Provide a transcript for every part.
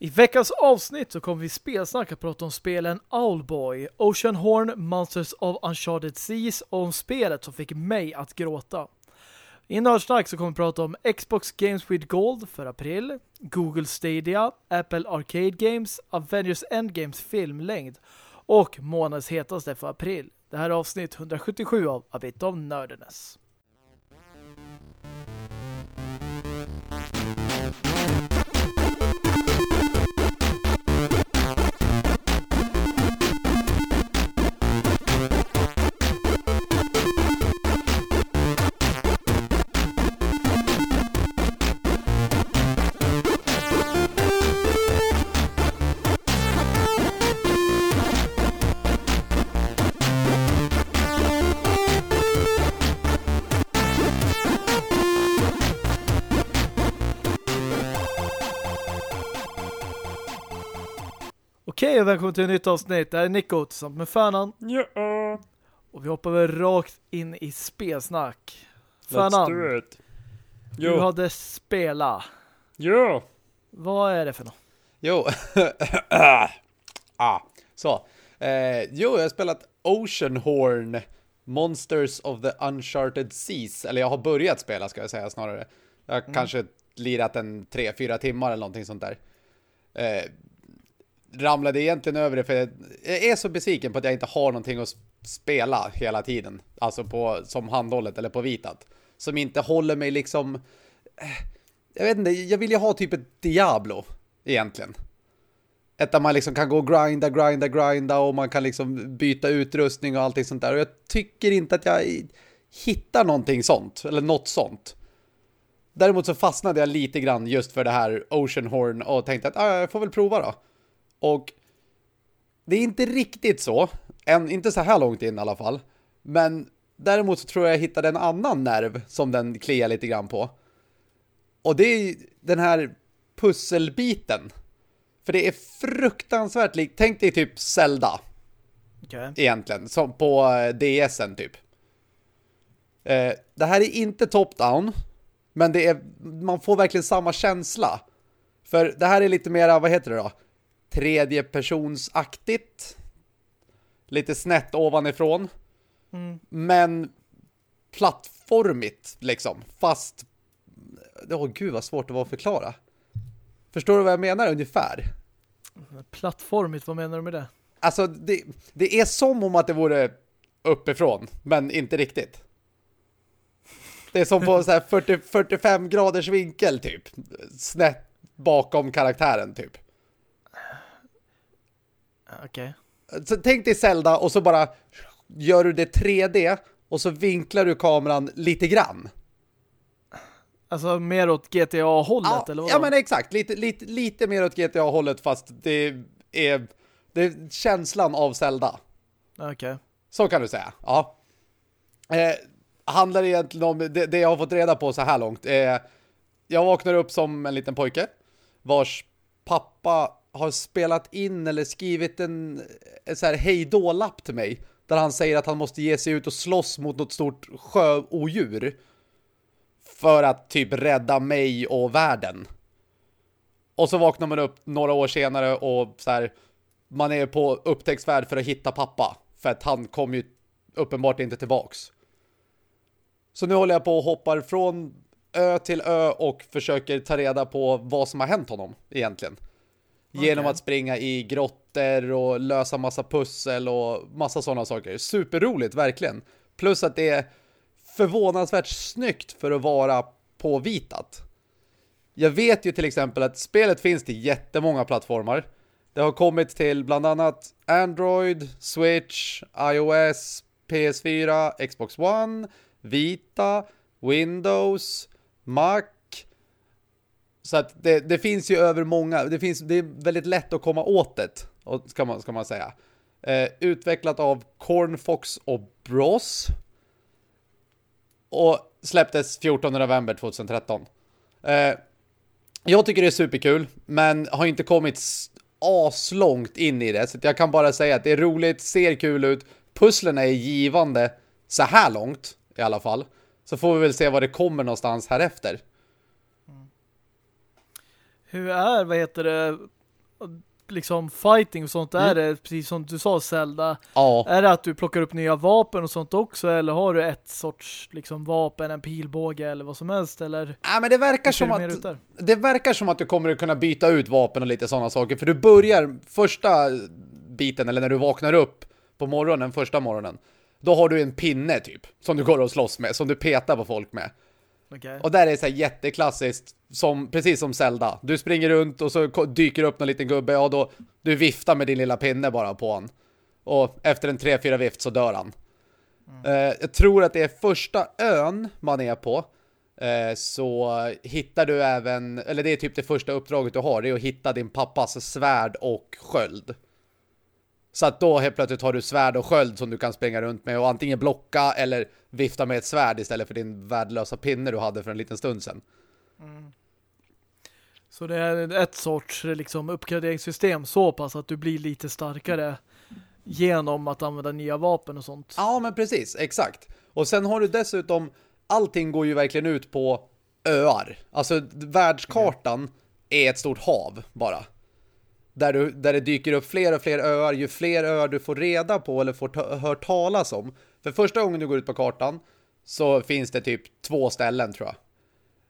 I veckans avsnitt så kommer vi spelsnack att prata om spelen Owlboy, Ocean Horn, Monsters of Uncharted Seas och om spelet som fick mig att gråta. I Nördsnack så kommer vi prata om Xbox Games with Gold för april, Google Stadia, Apple Arcade Games, Avengers Endgames filmlängd och månadens hetaste för april. Det här är avsnitt 177 av A Bit of Nerdiness. Okej och välkommen till ett nytt avsnitt. Det här är Nico tillsammans med Fernan. Ja. Och vi hoppar väl rakt in i spelsnack. Let's Fernan, do it. du Jo. hade spela. Ja. Vad är det för något? Jo. ah, så. Eh, jo, jag har spelat Oceanhorn Monsters of the Uncharted Seas. Eller jag har börjat spela ska jag säga snarare. Jag har kanske lirat en tre fyra timmar eller någonting sånt där. Eh, ramlade egentligen över det för jag jag är så besviken på att jag inte har någonting att spela hela tiden. Alltså på, som handhållet eller på vitat. Som inte håller mig liksom... Eh, jag vet inte, jag vill ju ha typ ett Diablo egentligen. Ett där man liksom kan gå och grinda, grinda, grinda och man kan liksom byta utrustning och allting sånt där. Och jag tycker inte att jag hittar någonting sånt, eller något sånt. Däremot så fastnade jag lite grann just för det här Oceanhorn och tänkte att ah, jag får väl prova då. Och det är inte riktigt så, än, inte så här långt in i alla fall. Men däremot så tror jag jag hittade en annan nerv som den kliar lite grann på. Och det är den här pusselbiten. För det är fruktansvärt likt. Tänk dig typ Zelda Okej. egentligen. Som på eh, DSen typ. Eh, det här är inte top-down. Men det är, man får verkligen samma känsla. För det här är lite mera, vad heter det då? Tredjepersonsaktigt. Lite snett ovanifrån. Men plattformigt liksom. Fast, åh gud vad svårt det var att förklara. Förstår du vad jag menar ungefär? Plattformigt, vad menar du med det? Alltså, det, det är som om att det vore uppifrån, men inte riktigt. Det är som på så här 40, 45 graders vinkel typ. Snett bakom karaktären typ. Okej. Så tänk dig Zelda och så bara gör du det 3D och så vinklar du kameran lite grann. Alltså mer åt GTA-hållet Ja, eller vad? ja men exakt. Lite, lite, lite mer åt GTA-hållet fast det är, det är känslan av Zelda. Okej. Så kan du säga, ja. Eh, handlar egentligen om, det, det jag har fått reda på så här långt. Eh, jag vaknar upp som en liten pojke vars pappa har spelat in eller skrivit en, en så här hejdå-lapp till mig. Där han säger att han måste ge sig ut och slåss mot något stort sjöodjur. För att typ rädda mig och världen. Och så vaknar man upp några år senare och så här, man är på upptäcktsfärd för att hitta pappa. För att han kom ju uppenbart inte tillbaks. Så nu håller jag på och hoppar från ö till ö och försöker ta reda på vad som har hänt honom egentligen. Genom att springa i grottor och lösa massa pussel och massa sådana saker. Superroligt, verkligen. Plus att det är förvånansvärt snyggt för att vara påvitat. Jag vet ju till exempel att spelet finns till jättemånga plattformar. Det har kommit till bland annat Android, Switch, iOS, PS4, Xbox One, Vita, Windows, Mac. Så att det, det finns ju över många, det, finns, det är väldigt lätt att komma åt det, ska man, ska man säga. Eh, utvecklat av Cornfox och Bros. Och släpptes 14 november 2013. Eh, jag tycker det är superkul, men har inte kommit aslångt in i det. Så att jag kan bara säga att det är roligt, ser kul ut. Pusslen är givande så här långt i alla fall. Så får vi väl se vad det kommer någonstans här efter. Hur är, vad heter det, liksom fighting och sånt, mm. är det precis som du sa Zelda? Ja. Är det att du plockar upp nya vapen och sånt också eller har du ett sorts liksom vapen, en pilbåge eller vad som helst eller? Ja, men det verkar som att det verkar som att du kommer att kunna byta ut vapen och lite sådana saker för du börjar första biten eller när du vaknar upp på morgonen, första morgonen. Då har du en pinne typ som du går och slåss med, som du petar på folk med. Okay. Och där är det så här jätteklassiskt som, precis som Zelda. Du springer runt och så dyker upp någon liten gubbe och då du viftar med din lilla pinne bara på han. Och efter en 3-4 vift så dör han. Mm. Eh, jag tror att det är första ön man är på. Eh, så hittar du även, eller det är typ det första uppdraget du har, det är att hitta din pappas svärd och sköld. Så att då helt plötsligt har du svärd och sköld som du kan springa runt med och antingen blocka eller vifta med ett svärd istället för din värdelösa pinne du hade för en liten stund sedan. Mm. Så det är ett sorts liksom, uppgraderingssystem så pass att du blir lite starkare genom att använda nya vapen och sånt. Ja, men precis. Exakt. Och sen har du dessutom allting går ju verkligen ut på öar. Alltså världskartan mm. är ett stort hav bara där, du, där det dyker upp fler och fler öar, ju fler öar du får reda på eller får ta, hört talas om. För första gången du går ut på kartan så finns det typ två ställen tror jag.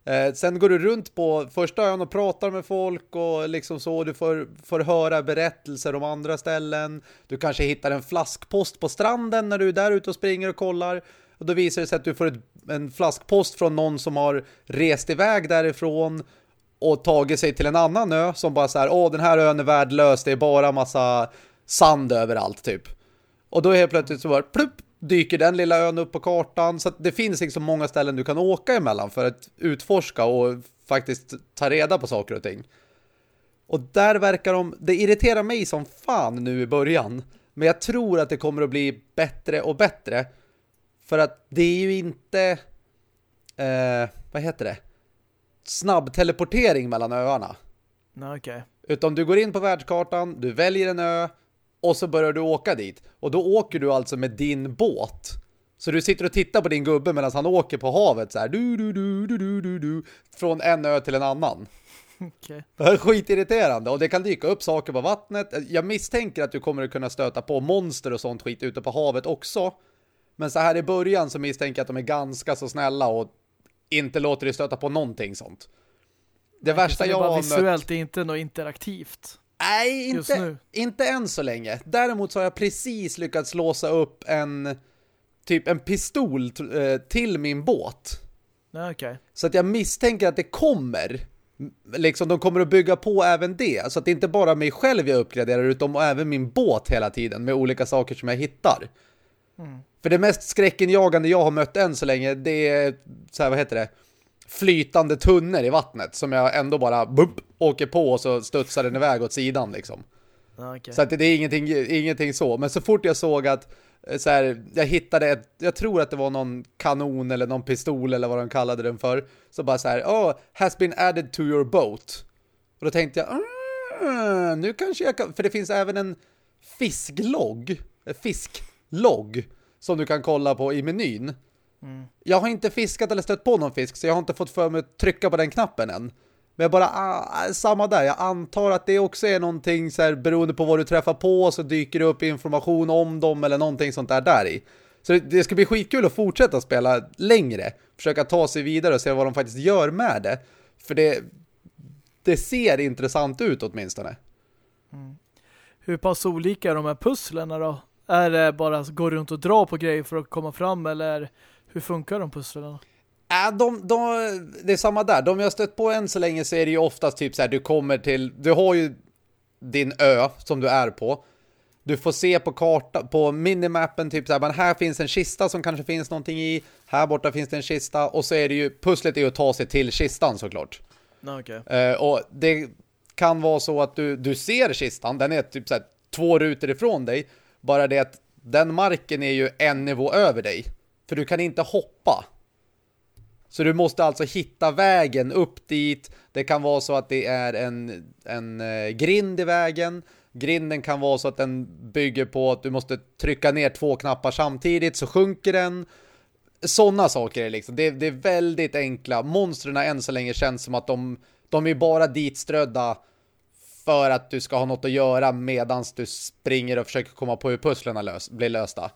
Eh, sen går du runt på första ön och pratar med folk och liksom så. Du får, får höra berättelser om andra ställen. Du kanske hittar en flaskpost på stranden när du är där ute och springer och kollar. Och då visar det sig att du får ett, en flaskpost från någon som har rest iväg därifrån och tagit sig till en annan ö som bara så här, åh den här ön är värdelös, det är bara massa sand överallt typ. Och då helt plötsligt så bara plupp, dyker den lilla ön upp på kartan så att det finns liksom många ställen du kan åka emellan för att utforska och faktiskt ta reda på saker och ting. Och där verkar de, det irriterar mig som fan nu i början, men jag tror att det kommer att bli bättre och bättre för att det är ju inte eh, vad heter det? Snabb teleportering mellan öarna. Nej, okay. Utan du går in på världskartan, du väljer en ö och så börjar du åka dit. Och då åker du alltså med din båt. Så du sitter och tittar på din gubbe medan han åker på havet så här du, du, du, du, du, du, du, från en ö till en annan. Okay. Det är skitirriterande och det kan dyka upp saker på vattnet. Jag misstänker att du kommer att kunna stöta på monster och sånt skit ute på havet också. Men så här i början så misstänker jag att de är ganska så snälla och inte låter dig stöta på någonting sånt. Det värsta jag har mött... visuellt är inte något interaktivt. Nej, inte, inte än så länge. Däremot så har jag precis lyckats låsa upp en typ en pistol eh, till min båt. Okay. Så att jag misstänker att det kommer liksom de kommer att bygga på även det. Så att det inte bara mig själv jag uppgraderar utan även min båt hela tiden med olika saker som jag hittar. Mm. För det mest skräckenjagande jag har mött än så länge det är så här, vad heter det? Flytande tunnor i vattnet som jag ändå bara bup, åker på och så studsar den iväg åt sidan liksom. Okay. Så att det är ingenting, ingenting så. Men så fort jag såg att eh, så här, jag hittade ett, jag tror att det var någon kanon eller någon pistol eller vad de kallade den för. Så bara så här, oh, has been added to your boat. Och då tänkte jag, mm, nu kanske jag kan, för det finns även en fisklogg, fisklogg som du kan kolla på i menyn. Mm. Jag har inte fiskat eller stött på någon fisk så jag har inte fått för mig att trycka på den knappen än. Men jag bara, ah, samma där. Jag antar att det också är någonting så här, beroende på vad du träffar på så dyker det upp information om dem eller någonting sånt där där i. Så det, det ska bli skitkul att fortsätta spela längre. Försöka ta sig vidare och se vad de faktiskt gör med det. För det, det ser intressant ut åtminstone. Mm. Hur pass olika är de här pusslerna då? Är det bara att gå runt och dra på grejer för att komma fram eller hur funkar de pusslen? Äh, de, de, det är samma där. De jag stött på än så länge så är det ju oftast typ så här, du kommer till, du har ju din ö som du är på. Du får se på karta, på minimappen typ så här, men här finns en kista som kanske finns någonting i. Här borta finns det en kista. Och så är det ju, pusslet är ju att ta sig till kistan såklart. Okay. Uh, och det kan vara så att du, du ser kistan, den är typ så här, två rutor ifrån dig. Bara det att den marken är ju en nivå över dig. För du kan inte hoppa. Så du måste alltså hitta vägen upp dit. Det kan vara så att det är en, en eh, grind i vägen. Grinden kan vara så att den bygger på att du måste trycka ner två knappar samtidigt så sjunker den. Sådana saker är liksom. Det, det är väldigt enkla. Monstren än så länge känns som att de, de är bara ditströdda för att du ska ha något att göra medan du springer och försöker komma på hur pusslerna lös blir lösta.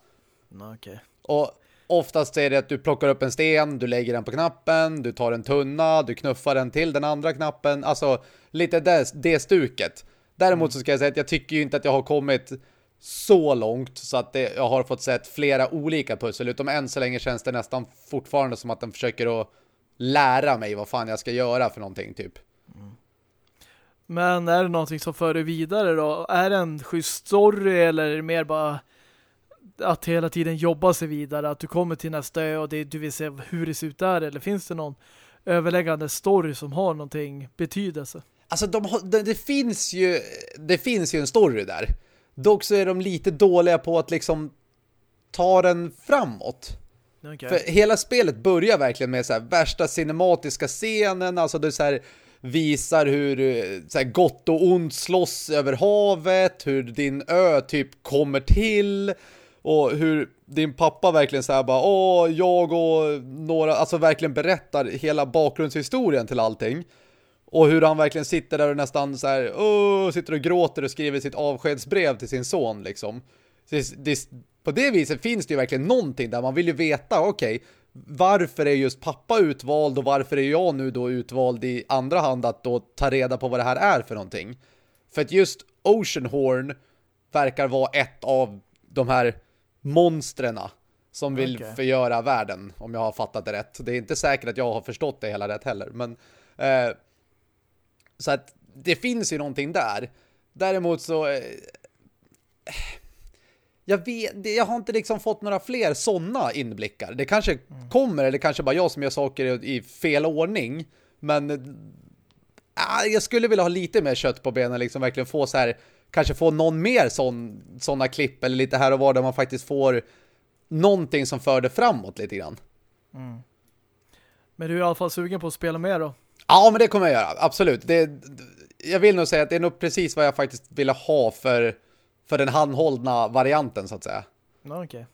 Okay. Och oftast är det att du plockar upp en sten, du lägger den på knappen, du tar en tunna, du knuffar den till den andra knappen. Alltså lite det, det stuket. Däremot mm. så ska jag säga att jag tycker ju inte att jag har kommit så långt så att det, jag har fått sett flera olika pussel. Utom än så länge känns det nästan fortfarande som att den försöker att lära mig vad fan jag ska göra för någonting typ. Men är det någonting som för dig vidare då? Är det en schysst story eller är det mer bara att hela tiden jobba sig vidare? Att du kommer till nästa ö och det, du vill se hur det ser ut där? Eller finns det någon överläggande story som har någonting betydelse? Alltså de, det, det, finns ju det finns ju en story där. Dock så är de lite dåliga på att liksom ta den framåt. Okay. För hela spelet börjar verkligen med så här värsta cinematiska scenen, alltså det så här visar hur eh, så här, gott och ont slåss över havet, hur din ö typ kommer till och hur din pappa verkligen säger bara, åh, jag och några, alltså verkligen berättar hela bakgrundshistorien till allting. Och hur han verkligen sitter där och nästan så här, åh, sitter och gråter och skriver sitt avskedsbrev till sin son liksom. Det, det, på det viset finns det ju verkligen någonting där man vill ju veta, okej, okay, varför är just pappa utvald och varför är jag nu då utvald i andra hand att då ta reda på vad det här är för någonting. För att just Oceanhorn verkar vara ett av de här monstrena som vill okay. förgöra världen, om jag har fattat det rätt. Det är inte säkert att jag har förstått det hela rätt heller, men eh, så att det finns ju någonting där. Däremot så eh, jag vet, jag har inte liksom fått några fler sådana inblickar. Det kanske mm. kommer, eller kanske bara jag som gör saker i fel ordning. Men äh, jag skulle vilja ha lite mer kött på benen, liksom verkligen få så här, kanske få någon mer sån, såna klipp, eller lite här och var där man faktiskt får någonting som för det framåt lite grann. Mm. Men du är i alla fall sugen på att spela mer då? Ja, men det kommer jag göra, absolut. Det, jag vill nog säga att det är nog precis vad jag faktiskt ville ha för för den handhållna varianten så att säga. Okej. Okay.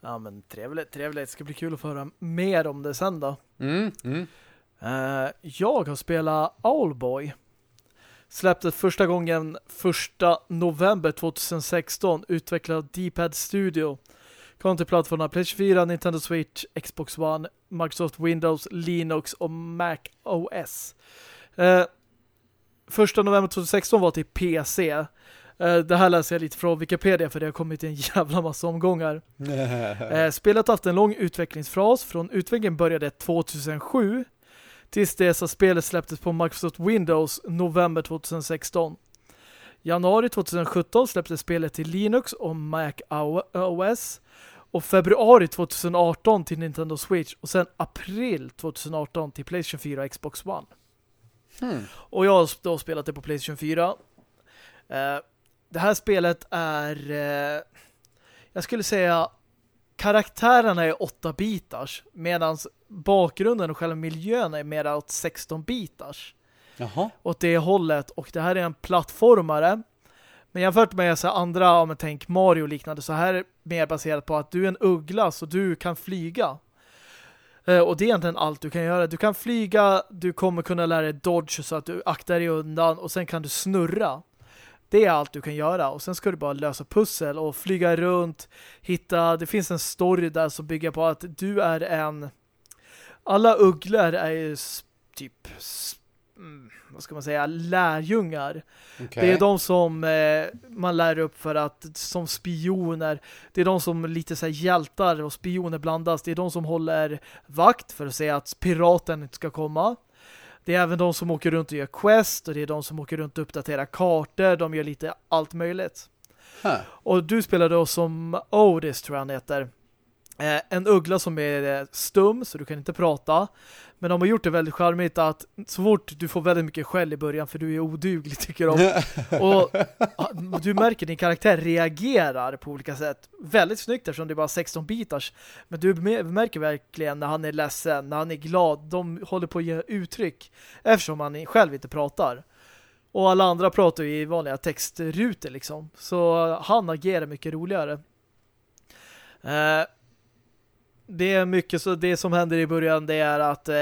Ja men trevligt, trevligt. Det ska bli kul att få höra mer om det sen då. Mm, mm. Uh, jag har spelat Owlboy. Släpptes första gången första november 2016 utvecklad D-pad Studio. Kom till plattformarna PlayStation 4, Nintendo Switch, Xbox One, Microsoft Windows, Linux och Mac OS. Uh, första november 2016 var till PC. Eh, det här läser jag lite från Wikipedia för det har kommit i en jävla massa omgångar. Eh, spelet har haft en lång utvecklingsfras. Från utvecklingen började 2007 tills dess att spelet släpptes på Microsoft Windows november 2016. Januari 2017 släpptes spelet till Linux och Mac OS och februari 2018 till Nintendo Switch och sen april 2018 till PlayStation 4 och Xbox One. Hmm. Och jag har då spelat det på PlayStation 4. Eh, det här spelet är eh, jag skulle säga karaktärerna är 8-bitars medan bakgrunden och själva miljön är mer åt 16-bitars. Jaha. Åt det hållet. Och det här är en plattformare. Men jämfört med så andra, om man tänk Mario och liknande, så här är mer baserat på att du är en uggla så du kan flyga. Eh, och det är egentligen allt du kan göra. Du kan flyga, du kommer kunna lära dig dodge så att du aktar dig undan och sen kan du snurra. Det är allt du kan göra. Och sen ska du bara lösa pussel och flyga runt, hitta... Det finns en story där som bygger på att du är en... Alla ugglor är ju typ... Mm, vad ska man säga? Lärjungar. Okay. Det är de som eh, man lär upp för att som spioner. Det är de som lite så här hjältar och spioner blandas. Det är de som håller vakt för att säga att piraten inte ska komma. Det är även de som åker runt och gör quest och det är de som åker runt och uppdaterar kartor. De gör lite allt möjligt. Huh. Och du spelar då som Otis tror jag han heter. Eh, en uggla som är eh, stum så du kan inte prata. Men de har gjort det väldigt charmigt att så fort du får väldigt mycket skäll i början för du är oduglig tycker de. och du märker din karaktär reagerar på olika sätt. Väldigt snyggt eftersom det är bara 16 bitars. Men du märker verkligen när han är ledsen, när han är glad. De håller på att ge uttryck eftersom han själv inte pratar. Och alla andra pratar ju i vanliga textrutor liksom. Så han agerar mycket roligare. Eh, det är mycket så det som händer i början det är att eh,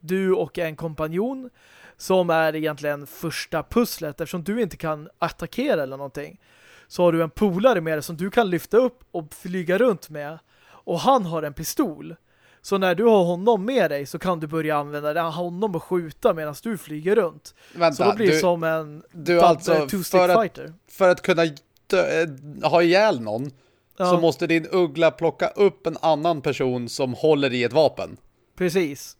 du och en kompanjon som är egentligen första pusslet eftersom du inte kan attackera eller någonting så har du en polare med dig som du kan lyfta upp och flyga runt med och han har en pistol så när du har honom med dig så kan du börja använda honom och skjuta medan du flyger runt. Vänta, så då blir det som en du alltså, för att, fighter. För att kunna dö, eh, ha ihjäl någon ja. så måste din uggla plocka upp en annan person som håller i ett vapen. Precis.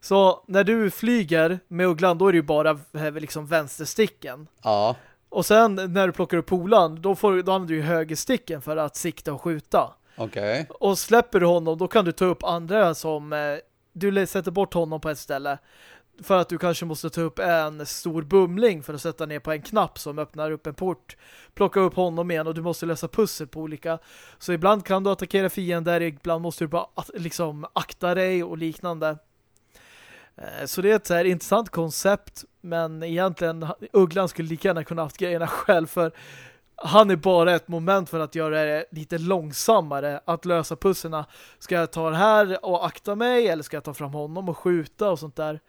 Så när du flyger med ugglan då är det ju bara eh, liksom vänstersticken. Ja. Och sen när du plockar upp polan då, får, då använder du högersticken för att sikta och skjuta. Okej. Okay. Och släpper du honom då kan du ta upp andra som eh, du sätter bort honom på ett ställe för att du kanske måste ta upp en stor bumling för att sätta ner på en knapp som öppnar upp en port. Plocka upp honom igen och du måste lösa pussel på olika. Så ibland kan du attackera fiender, ibland måste du bara liksom akta dig och liknande. Eh, så det är ett så här intressant koncept men egentligen Ugglan skulle lika gärna kunna haft grejerna själv för han är bara ett moment för att göra det lite långsammare att lösa pusserna. Ska jag ta det här och akta mig eller ska jag ta fram honom och skjuta och sånt där?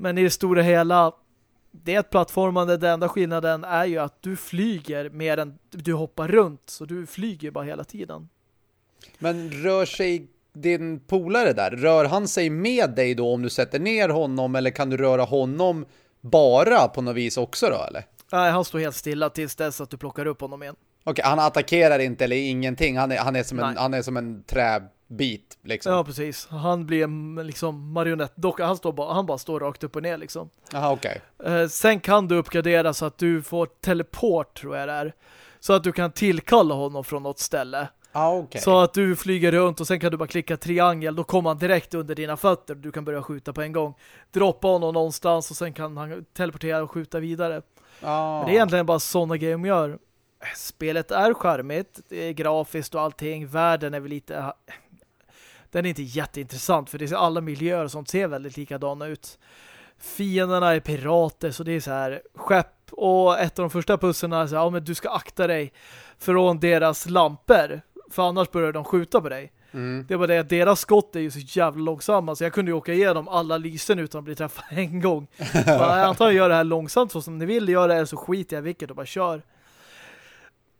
Men i det stora hela det är ett plattformande, den enda skillnaden är ju att du flyger mer än du hoppar runt, så du flyger bara hela tiden. Men rör sig din polare där, rör han sig med dig då om du sätter ner honom eller kan du röra honom bara på något vis också då eller? Nej, han står helt stilla tills dess att du plockar upp honom igen. Okej, han attackerar inte eller ingenting. Han är, han är, som, en, han är som en träbit liksom. Ja, precis. Han blir liksom marionettdocka. Han, står bara, han bara står rakt upp och ner liksom. Jaha, okej. Okay. Eh, sen kan du uppgradera så att du får teleport tror jag det är. Så att du kan tillkalla honom från något ställe. Ah, okay. Så att du flyger runt och sen kan du bara klicka triangel. Då kommer han direkt under dina fötter. Du kan börja skjuta på en gång. Droppa honom någonstans och sen kan han teleportera och skjuta vidare. Ah. Men det är egentligen bara sådana grejer de gör. Spelet är charmigt, det är grafiskt och allting. Världen är väl lite... Den är inte jätteintressant för det är alla miljöer och sånt ser väldigt likadana ut. Fienderna är pirater så det är så här skepp och ett av de första pusslarna är så här, ja men du ska akta dig från deras lampor för annars börjar de skjuta på dig. Mm. Det var det att deras skott är ju så jävla långsamma så jag kunde ju åka igenom alla lysen utan att bli träffad en gång. jag antar jag gör det här långsamt så som ni vill göra det så skiter jag vilket och bara kör.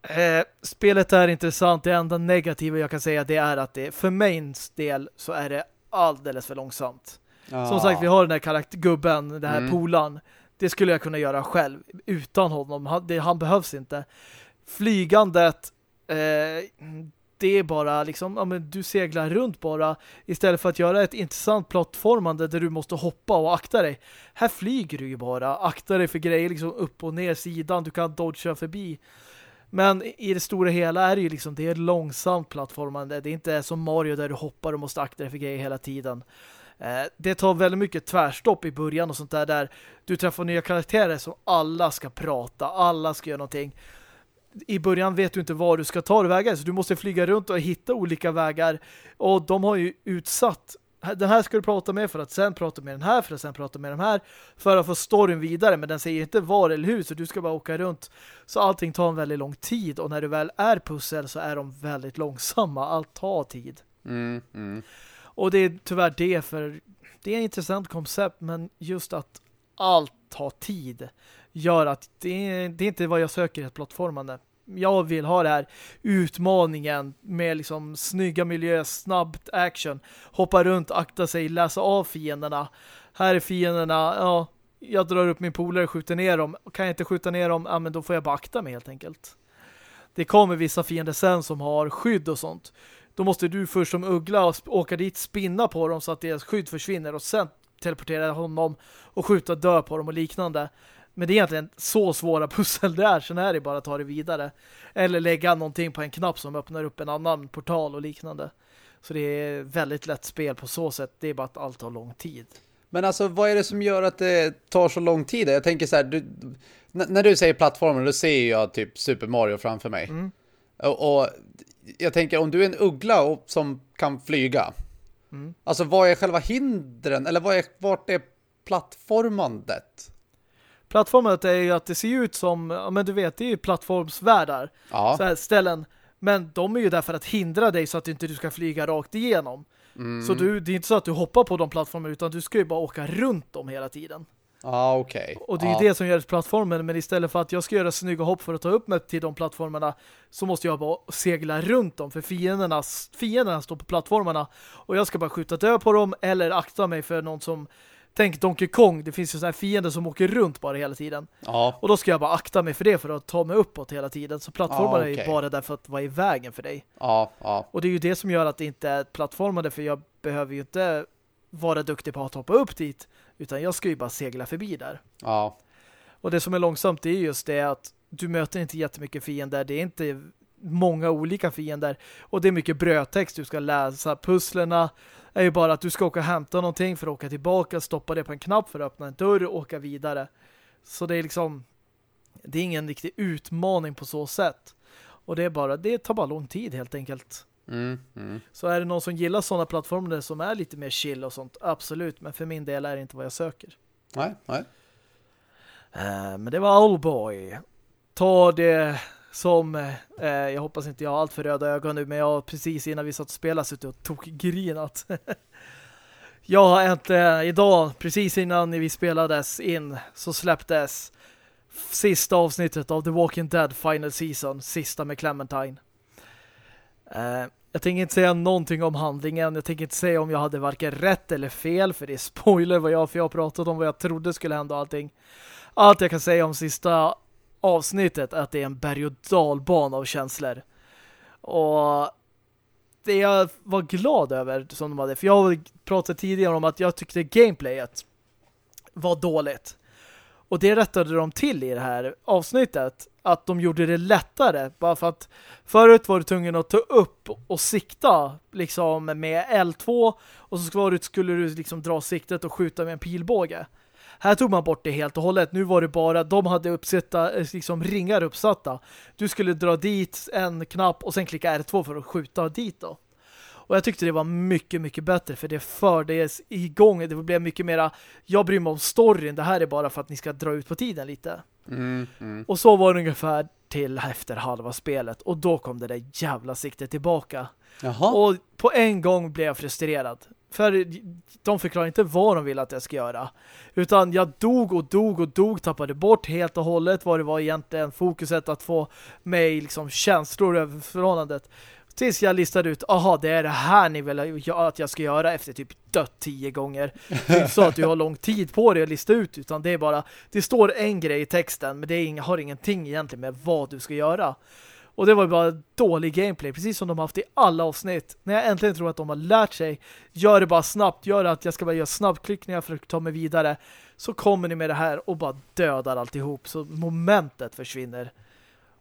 Eh, spelet är intressant. Det enda negativa jag kan säga det är att det för mains del så är det alldeles för långsamt. Ah. Som sagt, vi har den här karaktergubben, den här mm. polan. Det skulle jag kunna göra själv utan honom. Han, det, han behövs inte. Flygandet eh, det är bara liksom, ja men du seglar runt bara istället för att göra ett intressant plattformande där du måste hoppa och akta dig. Här flyger du ju bara, akta dig för grejer liksom upp och ner sidan, du kan dodga förbi. Men i det stora hela är det ju liksom, det är långsamt plattformande. Det är inte som Mario där du hoppar och måste akta dig för grejer hela tiden. Eh, det tar väldigt mycket tvärstopp i början och sånt där där du träffar nya karaktärer som alla ska prata, alla ska göra någonting i början vet du inte var du ska ta vägar så du måste flyga runt och hitta olika vägar och de har ju utsatt den här ska du prata med för att sen prata med den här för att sen prata med den här för att få storyn vidare men den säger inte var eller hur så du ska bara åka runt så allting tar en väldigt lång tid och när du väl är pussel så är de väldigt långsamma allt tar tid mm, mm. och det är tyvärr det för det är ett intressant koncept men just att allt tar tid gör att det, det är inte vad jag söker i ett plattformande. Jag vill ha det här utmaningen med liksom snygga miljöer, snabbt action, hoppa runt, akta sig, läsa av fienderna. Här är fienderna, ja, jag drar upp min polare och skjuter ner dem. Kan jag inte skjuta ner dem, ja men då får jag bara akta mig helt enkelt. Det kommer vissa fiender sen som har skydd och sånt. Då måste du först som uggla åka dit, spinna på dem så att deras skydd försvinner och sen teleportera honom och skjuta dö på dem och liknande. Men det är egentligen så svåra pussel det är. Sen är det bara att ta det vidare. Eller lägga någonting på en knapp som öppnar upp en annan portal och liknande. Så det är väldigt lätt spel på så sätt. Det är bara att allt tar lång tid. Men alltså, vad är det som gör att det tar så lång tid? Jag tänker så här, du, när du säger plattformen, då ser jag typ Super Mario framför mig. Mm. Och, och, jag tänker, om du är en uggla och, som kan flyga, mm. alltså vad är själva hindren? Eller vad är, vart är plattformandet? Plattformet är ju att det ser ut som, ja men du vet, det är ju plattformsvärldar. Ja. Så här ställen. Men de är ju där för att hindra dig så att inte du ska flyga rakt igenom. Mm. Så du, det är inte så att du hoppar på de plattformarna utan du ska ju bara åka runt dem hela tiden. Ja, ah, okej. Okay. Och det är ah. det som gör plattformen, men istället för att jag ska göra snygga hopp för att ta upp mig till de plattformarna så måste jag bara segla runt dem, för fienderna, fienderna står på plattformarna och jag ska bara skjuta död på dem eller akta mig för någon som Tänk Donkey Kong, det finns ju sådana här fiender som åker runt bara hela tiden. Ja. Och då ska jag bara akta mig för det för att ta mig uppåt hela tiden. Så plattformarna ja, okay. är ju bara där för att vara i vägen för dig. Ja, ja. Och det är ju det som gör att det inte är plattformade för jag behöver ju inte vara duktig på att hoppa upp dit. Utan jag ska ju bara segla förbi där. Ja. Och det som är långsamt är just det att du möter inte jättemycket fiender. Det är inte många olika fiender. Och det är mycket brödtext du ska läsa. Pusslerna är ju bara att du ska åka och hämta någonting för att åka tillbaka, stoppa det på en knapp för att öppna en dörr och åka vidare. Så det är liksom det är ingen riktig utmaning på så sätt. Och det är bara, det tar bara lång tid helt enkelt. Mm, mm. Så är det någon som gillar sådana plattformar som är lite mer chill och sånt, absolut. Men för min del är det inte vad jag söker. Nej, nej. Uh, men det var Owlboy. Ta det som, eh, eh, jag hoppas inte jag har allt för röda ögon nu, men jag har precis innan vi satt och spelade suttit och tog grinat. jag har äntligen, idag, precis innan vi spelades in, så släpptes sista avsnittet av The Walking Dead Final Season, sista med Clementine. Eh, jag tänker inte säga någonting om handlingen. Jag tänker inte säga om jag hade varken rätt eller fel, för det är spoiler vad jag, för jag har pratat om vad jag trodde skulle hända och allting. Allt jag kan säga om sista avsnittet att det är en berg- och dalbana av känslor. Och det jag var glad över som de hade, för jag pratade tidigare om att jag tyckte gameplayet var dåligt. Och det rättade de till i det här avsnittet. Att de gjorde det lättare. Bara för att förut var du tvungen att ta upp och sikta liksom med L2 och så skulle du liksom dra siktet och skjuta med en pilbåge. Här tog man bort det helt och hållet. Nu var det bara, de hade uppsatta, eh, liksom ringar uppsatta. Du skulle dra dit en knapp och sen klicka R2 för att skjuta dit då. Och jag tyckte det var mycket, mycket bättre för det förde igång. Det blev mycket mera, jag bryr mig om storyn. Det här är bara för att ni ska dra ut på tiden lite. Mm, mm. Och så var det ungefär till efter halva spelet. Och då kom det där jävla siktet tillbaka. Jaha. Och på en gång blev jag frustrerad. För de förklarar inte vad de vill att jag ska göra. Utan jag dog och dog och dog, tappade bort helt och hållet vad det var egentligen fokuset att få mig liksom känslor över förhållandet. Tills jag listade ut, aha det är det här ni vill att jag ska göra efter typ dött tio gånger. Det är inte så att du har lång tid på dig att lista ut, utan det är bara, det står en grej i texten, men det är, har ingenting egentligen med vad du ska göra. Och det var ju bara dålig gameplay, precis som de har haft i alla avsnitt. När jag äntligen tror att de har lärt sig, gör det bara snabbt, gör att jag ska bara göra snabbklickningar för att ta mig vidare, så kommer ni med det här och bara dödar alltihop. Så momentet försvinner.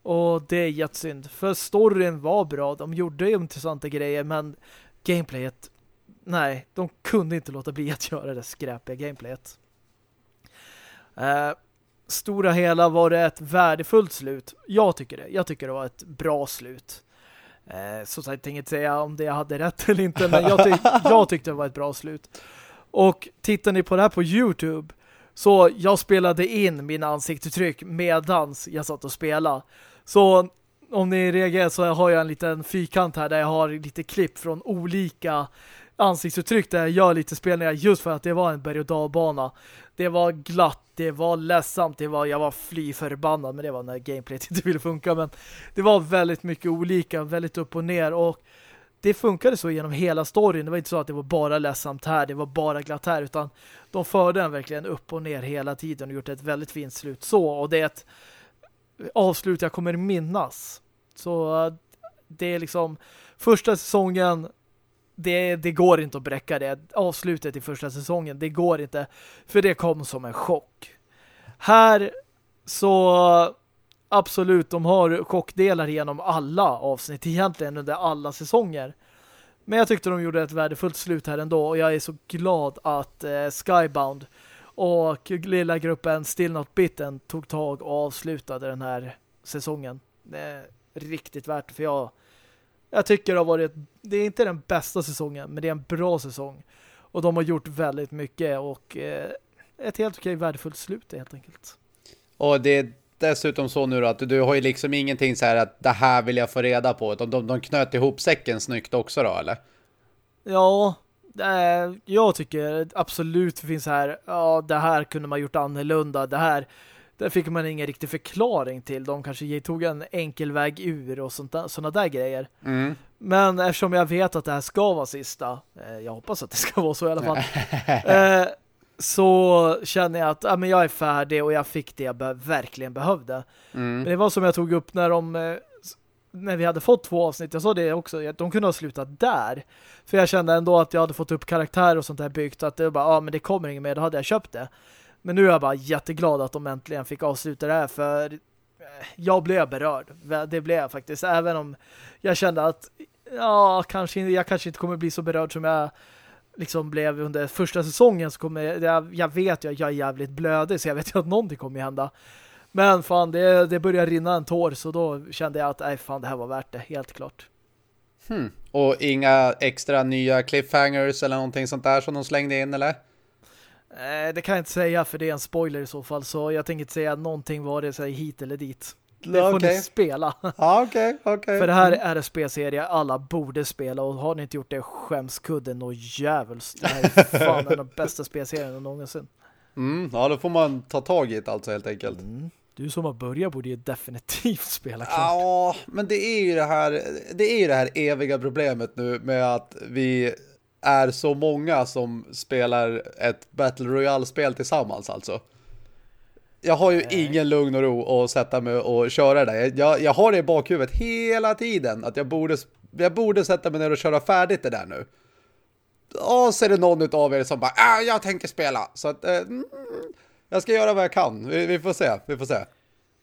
Och det är jättesynd. För storyn var bra, de gjorde ju intressanta grejer, men gameplayet, nej, de kunde inte låta bli att göra det skräpiga gameplayet. Uh, stora hela var det ett värdefullt slut. Jag tycker det. Jag tycker det var ett bra slut. Eh, så jag tänker inte säga om det jag hade rätt eller inte, men jag, ty jag tyckte det var ett bra slut. Och tittar ni på det här på Youtube så jag spelade in mina ansiktsuttryck medans jag satt och spelade. Så om ni reagerar så har jag en liten fyrkant här där jag har lite klipp från olika ansiktsuttryck där jag gör lite spelningar just för att det var en berg- och dalbana. Det var glatt, det var ledsamt, det var, jag var fly förbannad men det var när gameplayet inte ville funka men det var väldigt mycket olika, väldigt upp och ner och det funkade så genom hela storyn. Det var inte så att det var bara ledsamt här, det var bara glatt här utan de förde den verkligen upp och ner hela tiden och gjort ett väldigt fint slut så och det är ett avslut jag kommer minnas. Så eh, det är liksom första säsongen det, det går inte att bräcka det. Avslutet i första säsongen, det går inte. För det kom som en chock. Här så absolut, de har chockdelar genom alla avsnitt egentligen under alla säsonger. Men jag tyckte de gjorde ett värdefullt slut här ändå och jag är så glad att eh, Skybound och lilla gruppen Still Not Bitten tog tag och avslutade den här säsongen. Det är riktigt värt för jag jag tycker det har varit, det är inte den bästa säsongen, men det är en bra säsong. Och de har gjort väldigt mycket och eh, ett helt okej värdefullt slut helt enkelt. Och det är dessutom så nu då att du har ju liksom ingenting så här att det här vill jag få reda på. De, de, de knöt ihop säcken snyggt också då, eller? Ja, Eh, jag tycker absolut finns här, ja det här kunde man gjort annorlunda, det här där fick man ingen riktig förklaring till. De kanske tog en enkel väg ur och sånt där, såna där grejer. Mm. Men eftersom jag vet att det här ska vara sista, eh, jag hoppas att det ska vara så i alla fall, eh, så känner jag att ja, men jag är färdig och jag fick det jag be verkligen behövde. Mm. Men det var som jag tog upp när de eh, när vi hade fått två avsnitt, jag sa det också, att de kunde ha slutat där. För jag kände ändå att jag hade fått upp karaktär och sånt där byggt, att det var bara, ja men det kommer inget mer, då hade jag köpt det. Men nu är jag bara jätteglad att de äntligen fick avsluta det här, för eh, jag blev berörd. Det blev jag faktiskt, även om jag kände att ja, kanske, jag kanske inte kommer bli så berörd som jag liksom blev under första säsongen så kommer jag, jag vet ju att jag är jävligt blödig så jag vet ju att någonting kommer hända. Men fan, det, det började rinna en tår så då kände jag att nej fan, det här var värt det, helt klart. Hmm. Och inga extra nya cliffhangers eller någonting sånt där som de slängde in, eller? Eh, det kan jag inte säga för det är en spoiler i så fall så jag tänker inte säga någonting var det säger hit eller dit. Det får okay. ni spela. Okej, okay, okay. För det här är en spelserie alla borde spela och har ni inte gjort det skämskudden och djävulst. Det här är fan den av bästa spelserien någonsin. Mm, ja, då får man ta tag i det alltså helt enkelt. Mm. Du som har börjat borde ju definitivt spela klart. Ja, men det är ju det här det är ju det här eviga problemet nu med att vi är så många som spelar ett Battle Royale-spel tillsammans alltså. Jag har ju Nej. ingen lugn och ro att sätta mig och köra det. Jag, jag har det i bakhuvudet hela tiden att jag borde, jag borde sätta mig ner och köra färdigt det där nu. Och så är det någon av er som bara, ah, jag tänker spela. Så att, eh, mm, jag ska göra vad jag kan. Vi, vi, får se, vi får se.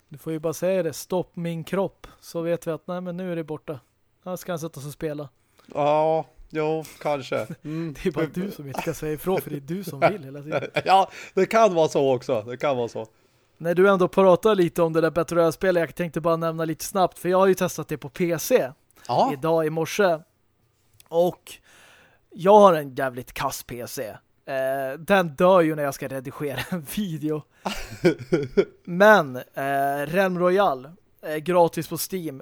Du får ju bara säga det, stopp min kropp. Så vet vi att nej men nu är det borta. Här ska han sätta sig och spela. Ja, jo, kanske. Mm. det är bara du som inte ska säga ifrån för det är du som vill hela tiden. ja, det kan vara så också. Det kan vara så. När du ändå pratar lite om det där Battle Royale-spelet, jag tänkte bara nämna lite snabbt, för jag har ju testat det på PC Aha. idag i morse. Och jag har en jävligt kass PC. Eh, den dör ju när jag ska redigera en video. Men eh, Realm Royale, eh, gratis på Steam,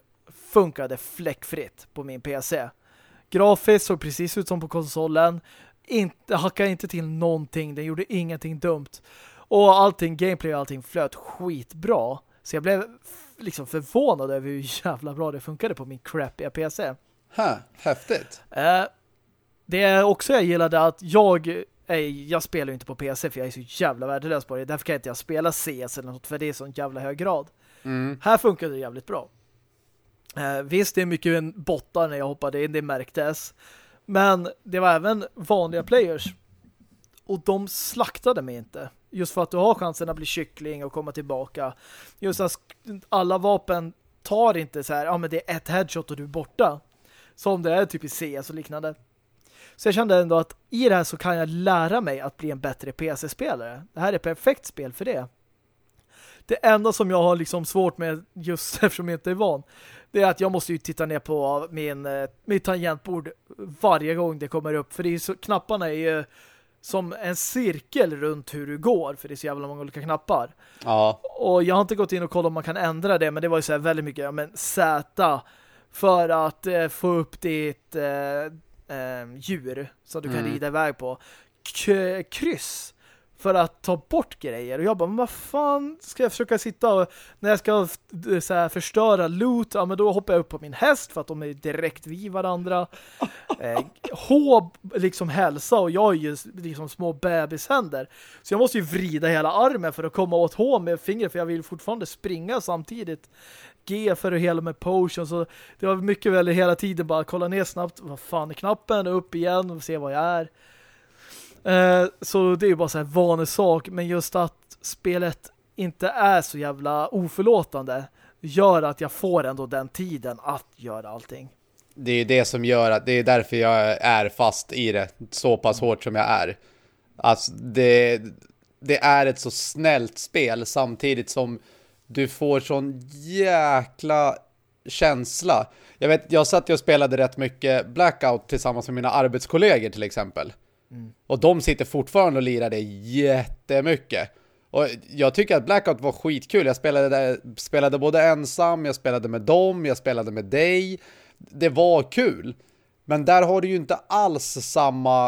funkade fläckfritt på min PC. Grafiskt såg precis ut som på konsolen. Inte, hackade inte till någonting. Den gjorde ingenting dumt. Och allting, gameplay och allting flöt skitbra. Så jag blev liksom förvånad över hur jävla bra det funkade på min crappiga PC. Ha, häftigt. Eh, det är också jag gillade att jag jag spelar ju inte på PC för jag är så jävla värdelös på det. Därför kan jag inte spela CS eller något för det är så en jävla hög grad. Mm. Här funkar det jävligt bra. Eh, visst, det är mycket bottar när jag hoppade in, det märktes. Men det var även vanliga players. Och de slaktade mig inte. Just för att du har chansen att bli kyckling och komma tillbaka. Just att alla vapen tar inte så här, ja men det är ett headshot och du är borta. Som det är typ i CS och liknande. Så jag kände ändå att i det här så kan jag lära mig att bli en bättre PC-spelare. Det här är ett perfekt spel för det. Det enda som jag har liksom svårt med just eftersom jag inte är van det är att jag måste ju titta ner på min, eh, min tangentbord varje gång det kommer upp. För det är så, knapparna är ju som en cirkel runt hur du går för det är så jävla många olika knappar. Ja. Och jag har inte gått in och kollat om man kan ändra det men det var ju så väldigt mycket, ja, men Z för att eh, få upp ditt eh, eh, djur som du kan mm. rida iväg på. K kryss för att ta bort grejer. Och jag bara, vad fan ska jag försöka sitta och när jag ska så här, förstöra loot, ja men då hoppar jag upp på min häst för att de är direkt vid varandra. Eh, H liksom hälsa och jag är ju liksom små bebishänder. Så jag måste ju vrida hela armen för att komma åt H med fingret för jag vill fortfarande springa samtidigt. G för att hela med potion så det var mycket väl hela tiden bara kolla ner snabbt vad fan är knappen upp igen och se vad jag är. Eh, så det är ju bara så här vanesak men just att spelet inte är så jävla oförlåtande gör att jag får ändå den tiden att göra allting. Det är det som gör att det är därför jag är fast i det så pass hårt som jag är. Alltså det, det är ett så snällt spel samtidigt som du får sån jäkla känsla. Jag vet, jag satt och spelade rätt mycket Blackout tillsammans med mina arbetskollegor till exempel. Mm. Och de sitter fortfarande och lirar det jättemycket. Och jag tycker att Blackout var skitkul. Jag spelade, spelade både ensam, jag spelade med dem, jag spelade med dig. Det var kul. Men där har du ju inte alls samma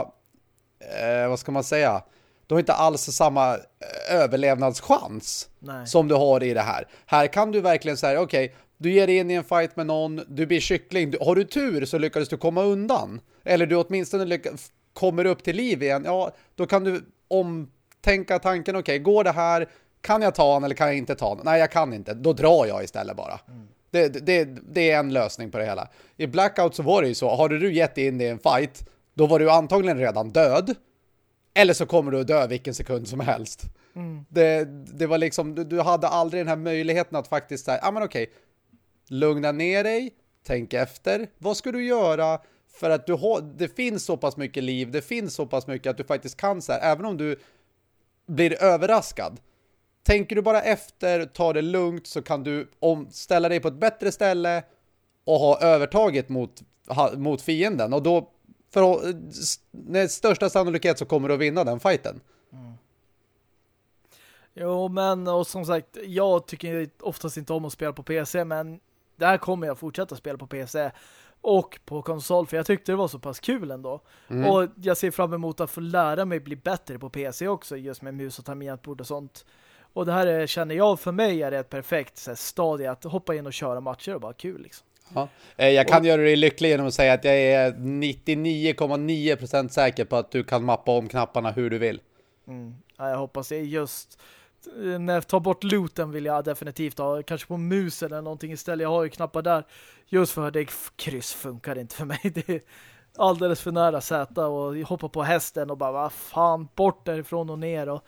eh, vad ska man säga? Du har inte alls samma eh, överlevnadschans Nej. som du har i det här. Här kan du verkligen säga, okej, okay, du ger dig in i en fight med någon, du blir kyckling. Har du tur så lyckades du komma undan. Eller du åtminstone lyckas, kommer upp till liv igen. Ja, då kan du omtänka tanken, okej, okay, går det här, kan jag ta den eller kan jag inte ta den? Nej, jag kan inte. Då drar jag istället bara. Mm. Det, det, det är en lösning på det hela. I Blackout så var det ju så, har du gett in i en fight, då var du antagligen redan död. Eller så kommer du att dö vilken sekund som helst. Mm. Det, det var liksom, du, du, hade aldrig den här möjligheten att faktiskt säga, ja ah, men okej, lugna ner dig, tänk efter. Vad ska du göra för att du har, det finns så pass mycket liv, det finns så pass mycket att du faktiskt kan så här, även om du blir överraskad. Tänker du bara efter, ta det lugnt så kan du ställa dig på ett bättre ställe och ha övertaget mot, mot fienden. Och då, för med största sannolikhet så kommer du att vinna den fighten. Mm. Jo, men och som sagt, jag tycker oftast inte om att spela på PC, men där kommer jag fortsätta spela på PC och på konsol, för jag tyckte det var så pass kul ändå. Mm. Och jag ser fram emot att få lära mig bli bättre på PC också, just med mus och tangentbord och sånt. Och det här är, känner jag för mig är det ett perfekt så här, stadie att hoppa in och köra matcher och bara kul liksom. Ja. Eh, jag kan och, göra dig lycklig genom att säga att jag är 99,9% säker på att du kan mappa om knapparna hur du vill. Mm. Ja, jag hoppas det är just när jag tar bort looten vill jag definitivt ha kanske på musen eller någonting istället. Jag har ju knappar där just för att det kryss funkar inte för mig. Det är alldeles för nära sätta och hoppa på hästen och bara vad fan bort därifrån och ner och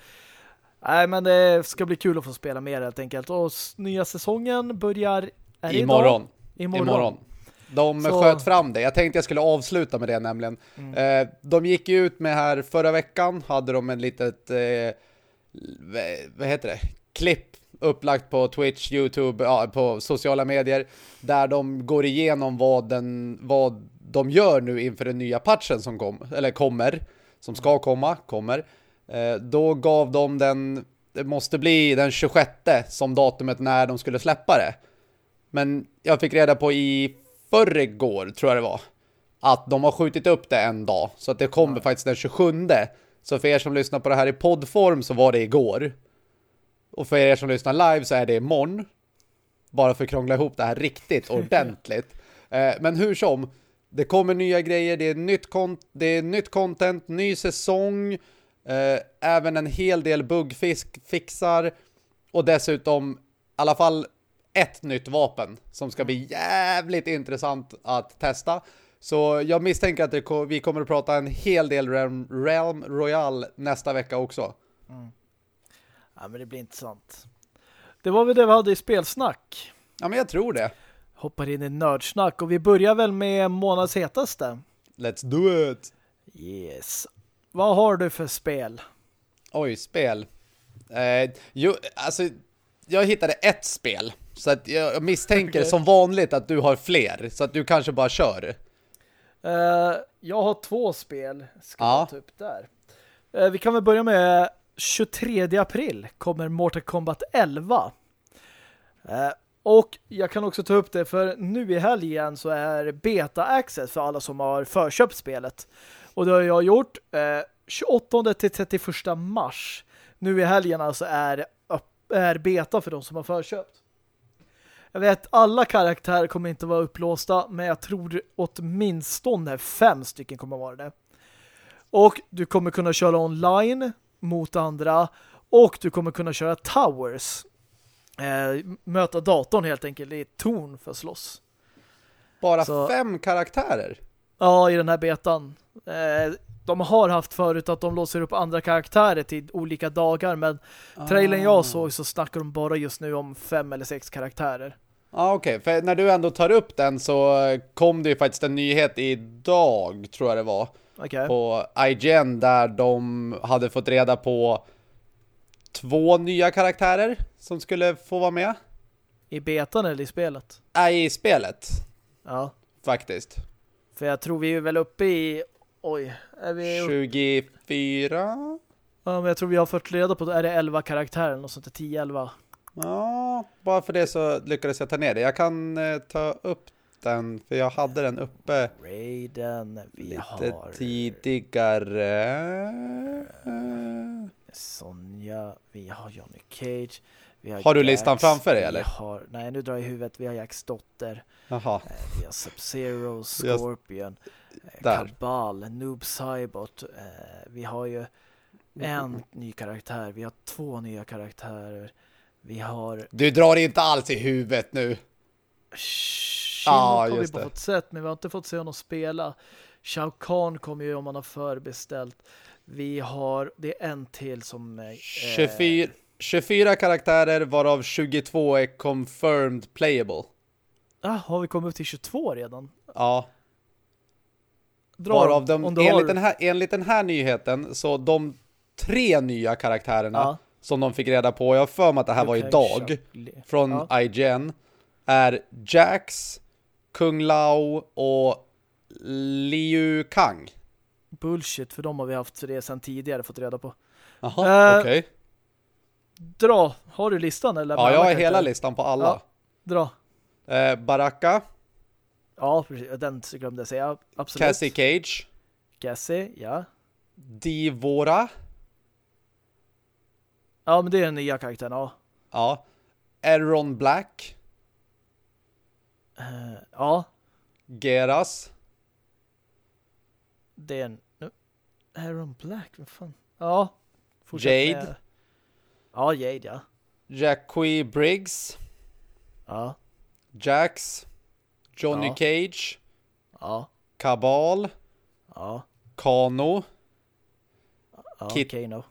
Nej, men det ska bli kul att få spela mer helt enkelt. Och nya säsongen börjar... Är Imorgon. Imorgon. Imorgon. De så... sköt fram det. Jag tänkte jag skulle avsluta med det nämligen. Mm. Eh, de gick ju ut med här förra veckan. Hade de en litet... Eh, vad heter det? Klipp upplagt på Twitch, Youtube, ja, på sociala medier. Där de går igenom vad, den, vad de gör nu inför den nya patchen som kom, eller kommer. Som ska komma, kommer. Eh, då gav de den, det måste bli den 26 som datumet när de skulle släppa det. Men jag fick reda på i förrgår, tror jag det var, att de har skjutit upp det en dag. Så att det kommer mm. faktiskt den 27. Så för er som lyssnar på det här i poddform så var det igår. Och för er som lyssnar live så är det imorgon. Bara för att krångla ihop det här riktigt ordentligt. Eh, men hur som, det kommer nya grejer, det är nytt, det är nytt content, ny säsong- Eh, även en hel del bugfixar och dessutom i alla fall ett nytt vapen som ska bli jävligt intressant att testa. Så jag misstänker att det, vi kommer att prata en hel del Realm, Realm Royale nästa vecka också. Mm. Ja, men det blir intressant. Det var väl det vi hade i spelsnack. Ja, men jag tror det. Hoppar in i nördsnack och vi börjar väl med månads hetaste. Let's do it! Yes. Vad har du för spel? Oj, spel. Eh, jo, alltså, jag hittade ett spel. Så att jag misstänker okay. som vanligt att du har fler. Så att du kanske bara kör. Uh, jag har två spel. Ska ja. upp där. Uh, vi kan väl börja med 23 april kommer Mortal Kombat 11. Uh, och jag kan också ta upp det för nu i helgen så är beta access för alla som har förköpt spelet. Och det har jag gjort. Eh, 28 till 31 mars. Nu i helgen alltså är, är beta för de som har förköpt. Jag vet, alla karaktärer kommer inte vara upplåsta, men jag tror åtminstone fem stycken kommer vara det. Och du kommer kunna köra online mot andra och du kommer kunna köra towers. Eh, möta datorn helt enkelt i torn för att slåss. Bara Så, fem karaktärer? Ja, i den här betan. Eh, de har haft förut att de låser upp andra karaktärer till olika dagar men ah. trailern jag såg så snackar de bara just nu om fem eller sex karaktärer. Ja ah, okej, okay. för när du ändå tar upp den så kom det ju faktiskt en nyhet idag tror jag det var. Okay. På IGN där de hade fått reda på två nya karaktärer som skulle få vara med. I betan eller i spelet? Nej, i spelet. Ja. Faktiskt. För jag tror vi är väl uppe i Oj, är vi... 24? Ja, men jag tror vi har fått reda på är det 11 karaktärer och sånt, 10-11. Ja, bara för det så lyckades jag ta ner det. Jag kan eh, ta upp den, för jag hade den uppe Raiden, vi lite har tidigare. Sonja, vi har Johnny Cage. Vi Har du listan framför dig, eller? Har, nej, nu drar jag i huvudet. Vi har Jax dotter. Jaha, Eh, Vi har Sub-Zero, har- Scorpion, eh. Kabal, Noob Saibot. Eh, Vi har ju en ny karaktär. Vi har två nya karaktärer. Vi har Du drar inte alls i huvudet nu. Shinnok Ja, har vi bara fått sett, men vi har inte fått se honom spela. Shao Kahn kommer ju om man har förbeställt. Vi har, det är en till som... eh, 24, 24 karaktärer varav 22 är confirmed playable. Ah, har vi kommit upp till 22 redan? Ja, Dra varav de, enligt, har... den här, enligt den här nyheten så de tre nya karaktärerna Ja. Som de fick reda på, jag har för mig att det här var idag från Ja. IGN är Jax, Kung Lao och Liu Kang. Bullshit, för de har vi haft det sedan tidigare fått reda på. Jaha, Eh, okej. Dra, har du listan eller? Ja, jag har hela listan på alla. Ja. Dra. Eh, Baraka, Ja, precis. Den glömde jag säga. Absolut. Cassie Cage, Cassie, ja. Divora, Ja, men det är den nya karaktären, ja. ja, Aaron Black, Eh, ja, Geras, det är en... nu- Aaron Black, vad fan? Ja. Jade. med- Ja, Jade, ja. Jacqui Briggs, Ja, Jax, Johnny Ja. Cage, ja, Kabal, ja. Kano, ja Kit- Kano.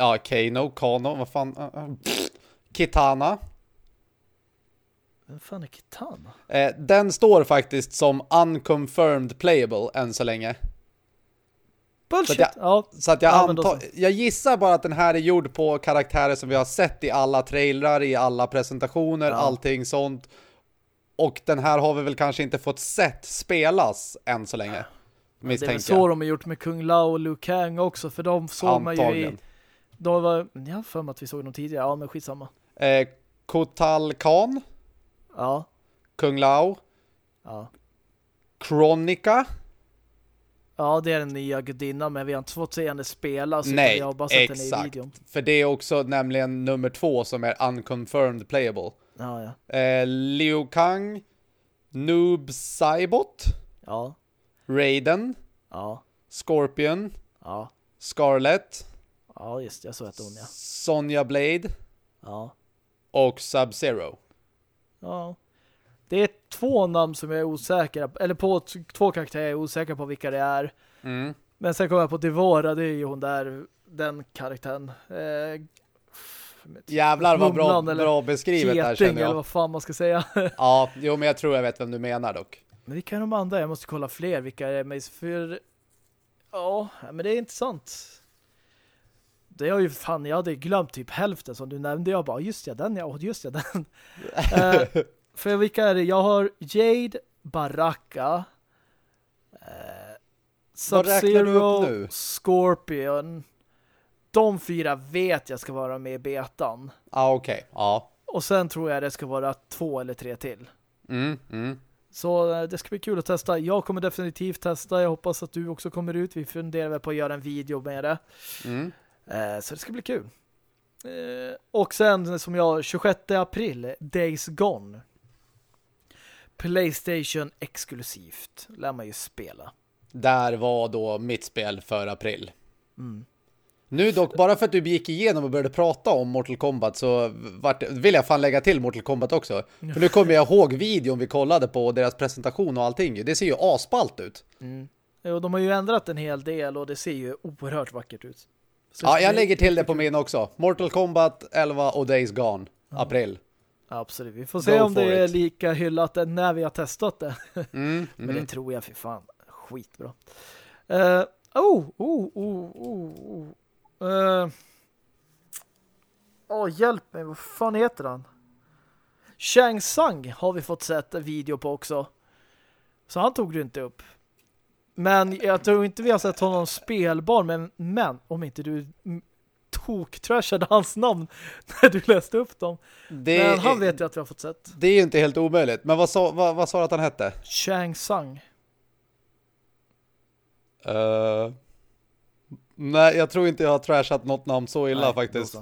Ja, Kano, Kano, vad fan, uh, uh, pff. Kitana. Vem fan är Kitana? Eh, den står faktiskt som unconfirmed playable än så länge. Bullshit! Så att ja, Så att jag Ja, antar, jag gissar bara att den här är gjord på karaktärer som vi har sett i alla trailrar, i alla presentationer, Ja. allting sånt. Och den här har vi väl kanske inte fått sett spelas än så länge. det är väl så jag. de har gjort med Kung Lao och Liu Kang också, för de såg man ju i... De var, jag har för mig att vi såg dem tidigare, ja men skitsamma. Eh, Kotal Khan, Ja, Kung Lao, ja. Chronica. Ja, det är den nya gudinnan, men vi har inte fått se henne spela, så Nej, jag har bara sett henne i exakt. videon. För det är också nämligen nummer två som är unconfirmed playable. Ja, ja. Eh, Liu Kang, Noob Saibot, Ja, Raiden, ja, Scorpion, ja. Scarlet, Ja, just det, jag såg att hon, ja. Sonja Blade Ja. och Sub-Zero. Ja. Det är två namn som jag är osäker eller på två karaktärer jag är osäker på vilka det är. Mm. Men sen kommer jag på Devora, det är ju hon där, den karaktären. Eh, Jävlar vad bra, eller bra beskrivet där Keting känner eller jag. vad fan man ska säga. Ja, jo men jag tror jag vet vem du menar dock. Men vilka är de andra? Jag måste kolla fler vilka är med för ja, men det är intressant. Det har ju fan, jag hade glömt typ hälften som du nämnde. Jag bara, just ja, den ja, just ja, den. Eh, för vilka är det? Jag har Jade, Baraka, upp Sub-Zero? Scorpion. De fyra vet jag ska vara med i betan. Ja, okej. Ja. Och sen tror jag det ska vara två eller tre till. Mm, mm. Så eh, det ska bli kul att testa. Jag kommer definitivt testa. Jag hoppas att du också kommer ut. Vi funderar väl på att göra en video med det. Mm. Eh, så det ska bli kul. Eh, och sen som jag, 26 april, Days Gone. Playstation exklusivt. Lär man ju spela. Där var då mitt spel för april. Mm. Nu dock, bara för att du gick igenom och började prata om Mortal Kombat så vart, vill jag fan lägga till Mortal Kombat också. För nu kommer jag ihåg videon vi kollade på och deras presentation och allting. Det ser ju aspalt ut. Mm. Jo, de har ju ändrat en hel del och det ser ju oerhört vackert ut. Ja, jag lägger till det på min också. Mortal Kombat 11 och Days Gone. April. Absolut. Vi får se Go om det är it. lika hyllat när vi har testat det. Mm, Men det mm. tror jag för fan. Skitbra. Uh, oh, oh, oh, oh, oh. Uh, oh, hjälp mig. Vad fan heter han? Shang Tsung har vi fått sett en video på också. Så han tog du inte upp. Men jag tror inte vi har sett honom spelbar. Men, men om inte du tok-trashade hans namn när du läste upp dem. Det, Men han vet ju att vi har fått sett. Det är ju inte helt omöjligt. Men vad sa, vad, vad sa du att han hette? Chang Sang. Uh, nej, jag tror inte jag har trashat något namn så illa Nej, faktiskt.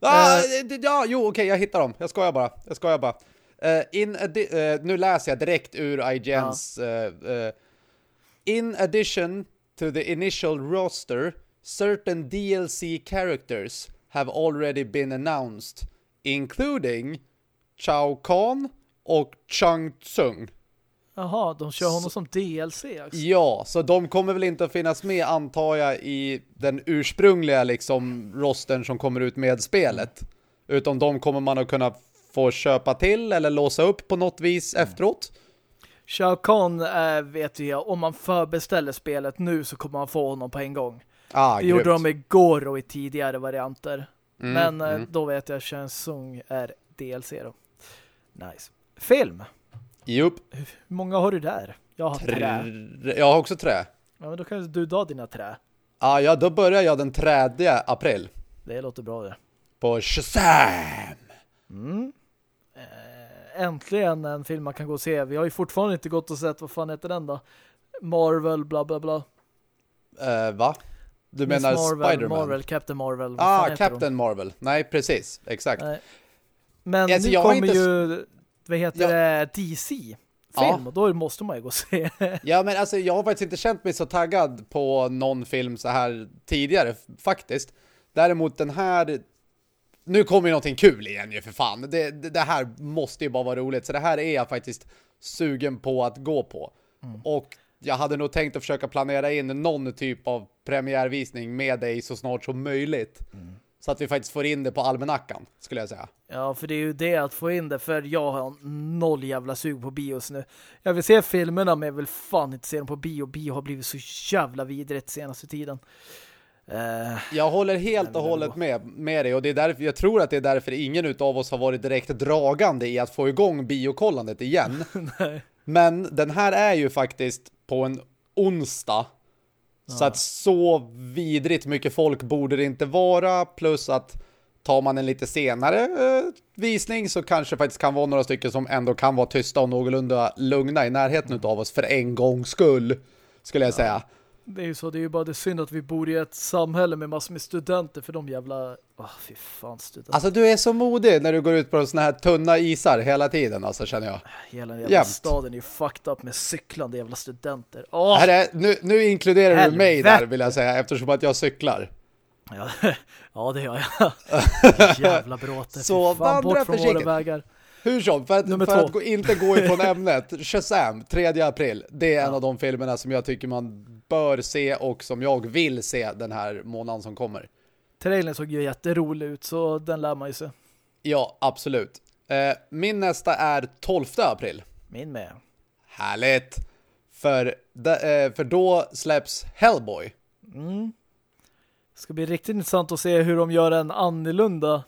Ah, Eh. det- ja, jo, okej, jag hittar dem. Jag skojar bara. Jag skojar bara. Eh, in eh, nu läser jag direkt ur IGNs. eh, eh, in addition to the initial roster, certain DLC characters have already been announced, including Chao Kahn och Chang Tsung. Jaha, de kör honom som DLC. Alltså. Ja, så de kommer väl inte att finnas med antar jag i den ursprungliga liksom rostern som kommer ut med spelet. Utan de kommer man att kunna få köpa till eller låsa upp på något vis efteråt. Shao Kahn äh, vet vi, om man förbeställer spelet nu så kommer man få honom på en gång. Ah, Det gjorde grymt. de igår och i tidigare varianter. Mm, Men eh, mm. då vet jag Tsung är DLC då. Nice. Film. Jupp. Hur många har du där? Jag har trä. Trä. Jag har också trä. Ja, men då kan du dra dina trä. Ah, ja, då börjar jag den 3 april. Det låter bra det. På Shazam! Mm. Eh, äntligen en film man kan gå och se. Vi har ju fortfarande inte gått och sett, vad fan heter den då? Marvel, bla bla bla. Eh, va? Du Miss menar Spiderman? Marvel, Captain Marvel. Ah, Captain Marvel. Nej, precis. Exakt. Nej. Men Alltså, nu kommer inte- ju, vad heter Jag- det, DC. Film, och då måste man ju gå och se. Ja, men alltså jag har faktiskt inte känt mig så taggad på någon film så här tidigare, faktiskt. Däremot den här... Nu kommer ju någonting kul igen ju för fan. Det, det, det här måste ju bara vara roligt. Så det här är jag faktiskt sugen på att gå på. Och jag hade nog tänkt att försöka planera in någon typ av premiärvisning med dig så snart som möjligt. Så att vi faktiskt får in det på almanackan, skulle jag säga. Ja, för det är ju det att få in det, för jag har noll jävla sug på bios nu. Jag vill se filmerna, men jag vill fan inte se dem på bio. Bio har blivit så jävla vidrigt senaste tiden. Eh, Jag håller helt och hållet med, med dig och det är därför, jag tror att det är därför ingen utav oss har varit direkt dragande i att få igång biokollandet igen. Men den här är ju faktiskt på en onsdag. Så att så vidrigt mycket folk borde det inte vara. Plus att tar man en lite senare eh, visning så kanske faktiskt kan vara några stycken som ändå kan vara tysta och någorlunda lugna i närheten utav oss för en gångs skull. Skulle jag säga. Det är ju så, det är ju bara det synd att vi bor i ett samhälle med massor med studenter, för de jävla... Åh, fy fan, studenter. Alltså du är så modig när du går ut på såna här tunna isar hela tiden alltså känner jag. Hela jävla jämt. staden är ju fucked up med cyklande jävla studenter. Åh! Här är, nu, nu inkluderar du mig Helvete. där vill jag säga eftersom att jag cyklar. Ja, ja, det gör jag. jävla bråte. Så fan, bort från våra vägar. Hur som, för att, Nummer för två. att gå, inte gå ifrån ämnet, Shazam, 3 april, det är en av de filmerna som jag tycker man bör se och som jag vill se den här månaden som kommer. Trailern såg ju jätterolig ut, så den lär man ju se. Ja, absolut. Eh, min nästa är 12 april. Min med. Härligt! För, eh, för då släpps Hellboy. Mm. Det ska bli riktigt intressant att se hur de gör en annorlunda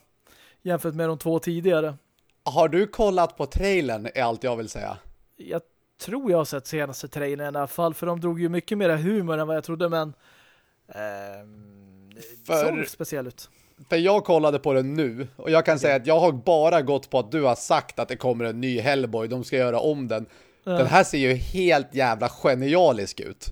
jämfört med de två tidigare. Har du kollat på trailern är allt jag vill säga. Jag tror jag har sett senaste trailern i alla fall, för de drog ju mycket mer humor än vad jag trodde, men det För- såg speciell ut. För jag kollade på den nu och jag kan säga att jag har bara gått på att du har sagt att det kommer en ny Hellboy, de ska göra om den. Den här ser ju helt jävla genialisk ut.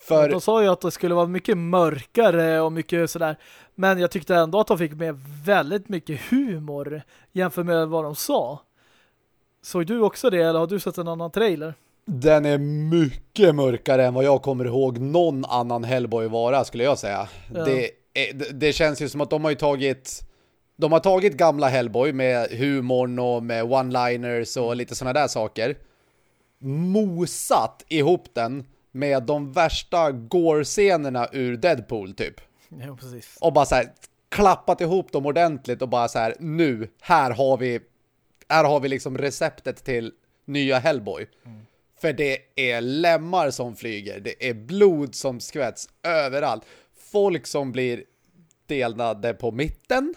För De sa ju att det skulle vara mycket mörkare och mycket sådär. Men jag tyckte ändå att de fick med väldigt mycket humor jämfört med vad de sa. Såg du också det eller har du sett en annan trailer? den är mycket mörkare än vad jag kommer ihåg någon annan Hellboy vara skulle jag säga. Ja. Det, det känns ju som att de har ju tagit de har tagit gamla Hellboy med humorn och med one-liners och lite sådana där saker. Mosat ihop den med de värsta gore-scenerna ur Deadpool typ. Ja, precis. och bara så här klappat ihop dem ordentligt och bara så här nu, här har vi här har vi liksom receptet till nya Hellboy. För det är lemmar som flyger, det är blod som skvätts överallt. Folk som blir delade på mitten.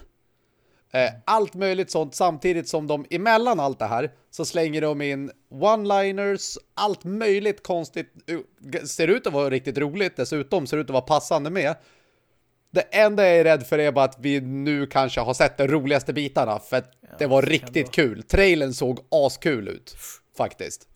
Eh, allt möjligt sånt samtidigt som de emellan allt det här så slänger de in one-liners, allt möjligt konstigt. uh, Ser ut att vara riktigt roligt dessutom, ser ut att vara passande med. Det enda jag är rädd för är bara att vi nu kanske har sett de roligaste bitarna för att ja, det var riktigt kul. Trailern såg askul ut, faktiskt.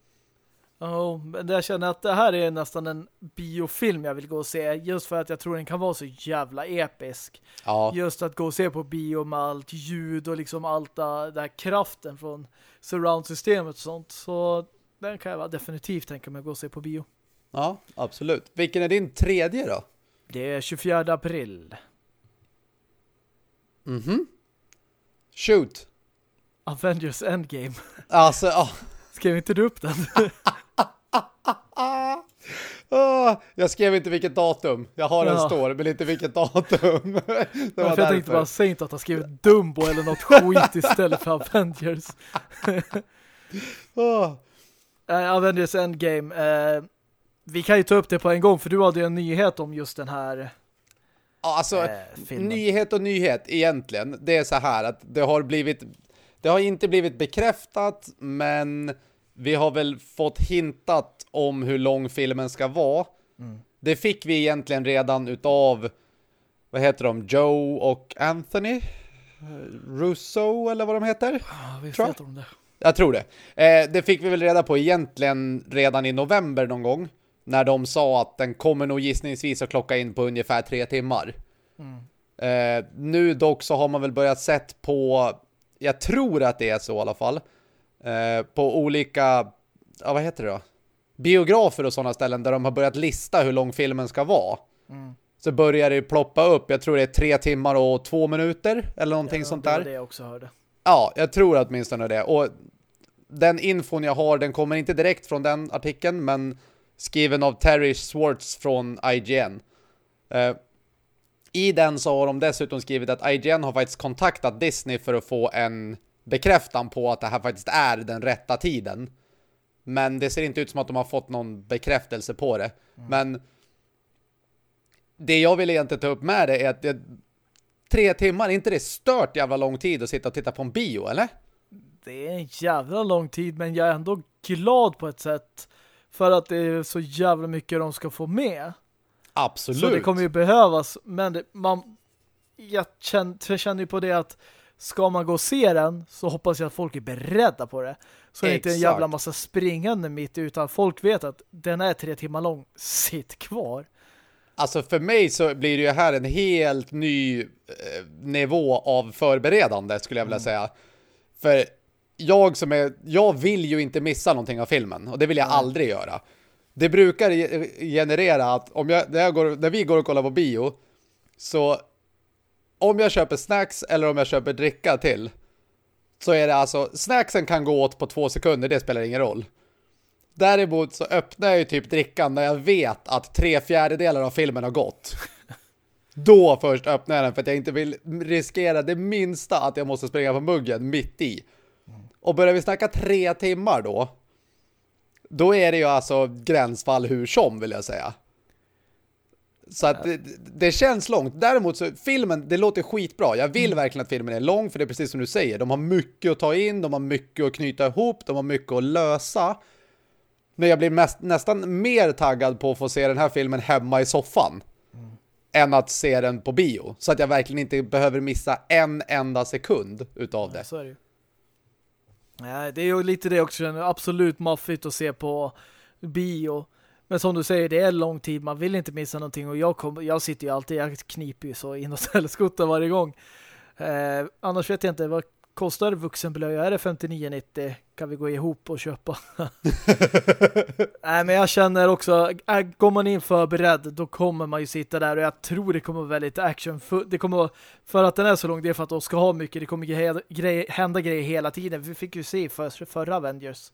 Oh, men jag känner att det här är nästan en biofilm jag vill gå och se. Just för att jag tror den kan vara så jävla episk. Ja. Just att gå och se på bio med allt ljud och liksom allt det där kraften från surround-systemet och sånt. Så den kan jag definitivt tänka mig att gå och se på bio. Ja, absolut. Vilken är din tredje då? Det är 24 april. Mhm. Mm Shoot. Avengers Endgame. Alltså, ja. Skrev inte du upp den? oh, jag skrev inte vilket datum. Jag har en ja. står, men inte vilket datum. det var ja, jag tänkte bara, säg inte att han skrivit Dumbo eller något skit istället för Avengers. oh. uh, Avengers Endgame. Uh, vi kan ju ta upp det på en gång, för du hade ju en nyhet om just den här Ja, alltså, äh, nyhet och nyhet egentligen. Det är så här att det har blivit det har inte blivit bekräftat, men vi har väl fått hintat om hur lång filmen ska vara. Mm. Det fick vi egentligen redan utav vad heter de? Joe och Anthony? Russo eller vad de heter? Ja, vi tror jag. det. Jag tror det. Eh, det fick vi väl reda på egentligen redan i november någon gång. När de sa att den kommer nog gissningsvis att klocka in på ungefär tre timmar. Mm. Eh, nu dock så har man väl börjat sett på, jag tror att det är så i alla fall, eh, på olika, ja, vad heter det då? Biografer och sådana ställen där de har börjat lista hur lång filmen ska vara. Mm. Så börjar det ploppa upp, jag tror det är tre timmar och två minuter eller någonting ja, sånt där. det det jag också hörde. Ja, jag tror åtminstone det. Och den infon jag har, den kommer inte direkt från den artikeln, men skriven av Terry Swartz från IGN. Uh, I den så har de dessutom skrivit att IGN har faktiskt kontaktat Disney för att få en bekräftan på att det här faktiskt är den rätta tiden. Men det ser inte ut som att de har fått någon bekräftelse på det. Mm. Men det jag vill egentligen ta upp med det är att det, tre timmar, är inte det stört jävla lång tid att sitta och titta på en bio, eller? Det är en jävla lång tid, men jag är ändå glad på ett sätt för att det är så jävla mycket de ska få med. Absolut. Så det kommer ju behövas. Men det, man, jag, känner, känner ju på det att ska man gå och se den så hoppas jag att folk är beredda på det. Så det är inte en jävla massa springande mitt utan folk vet att den är tre timmar lång. Sitt kvar. Alltså för mig så blir det ju här en helt ny eh, nivå av förberedande skulle jag vilja mm. säga. För jag som är, jag vill ju inte missa någonting av filmen och det vill jag Nej. aldrig göra. Det brukar generera att om jag, när, jag går, när vi går och kollar på bio så om jag köper snacks eller om jag köper dricka till så är det alltså, snacksen kan gå åt på två sekunder, det spelar ingen roll. Däremot så öppnar jag ju typ drickan när jag vet att tre fjärdedelar av filmen har gått. Då först öppnar jag den för att jag inte vill riskera det minsta att jag måste springa på muggen mitt i. Och börjar vi snacka tre timmar då, då är det ju alltså gränsfall hur som vill jag säga. Så att det, det, känns långt. Däremot så filmen, det låter skitbra. Jag vill mm. verkligen att filmen är lång för det är precis som du säger. De har mycket att ta in, de har mycket att knyta ihop, de har mycket att lösa. Men jag blir mest, nästan mer taggad på att få se den här filmen hemma i soffan. Mm. Än att se den på bio. Så att jag verkligen inte behöver missa en enda sekund utav det. Så är det Nej, det är ju lite det också. Absolut maffigt att se på bio. Men som du säger, det är lång tid. Man vill inte missa någonting. Och jag, kom, jag sitter ju alltid, jag kniper ju så in och varje gång. Eh, annars vet jag inte, vad kostar vuxenblöja? Är det 59,90? Kan vi gå ihop och köpa? Nej, men jag känner också, äh, går man in förberedd, då kommer man ju sitta där och jag tror det kommer vara väldigt action. Det kommer för att den är så lång, det är för att de ska ha mycket. Det kommer hända grejer hela tiden. Vi fick ju se för, förra Avengers.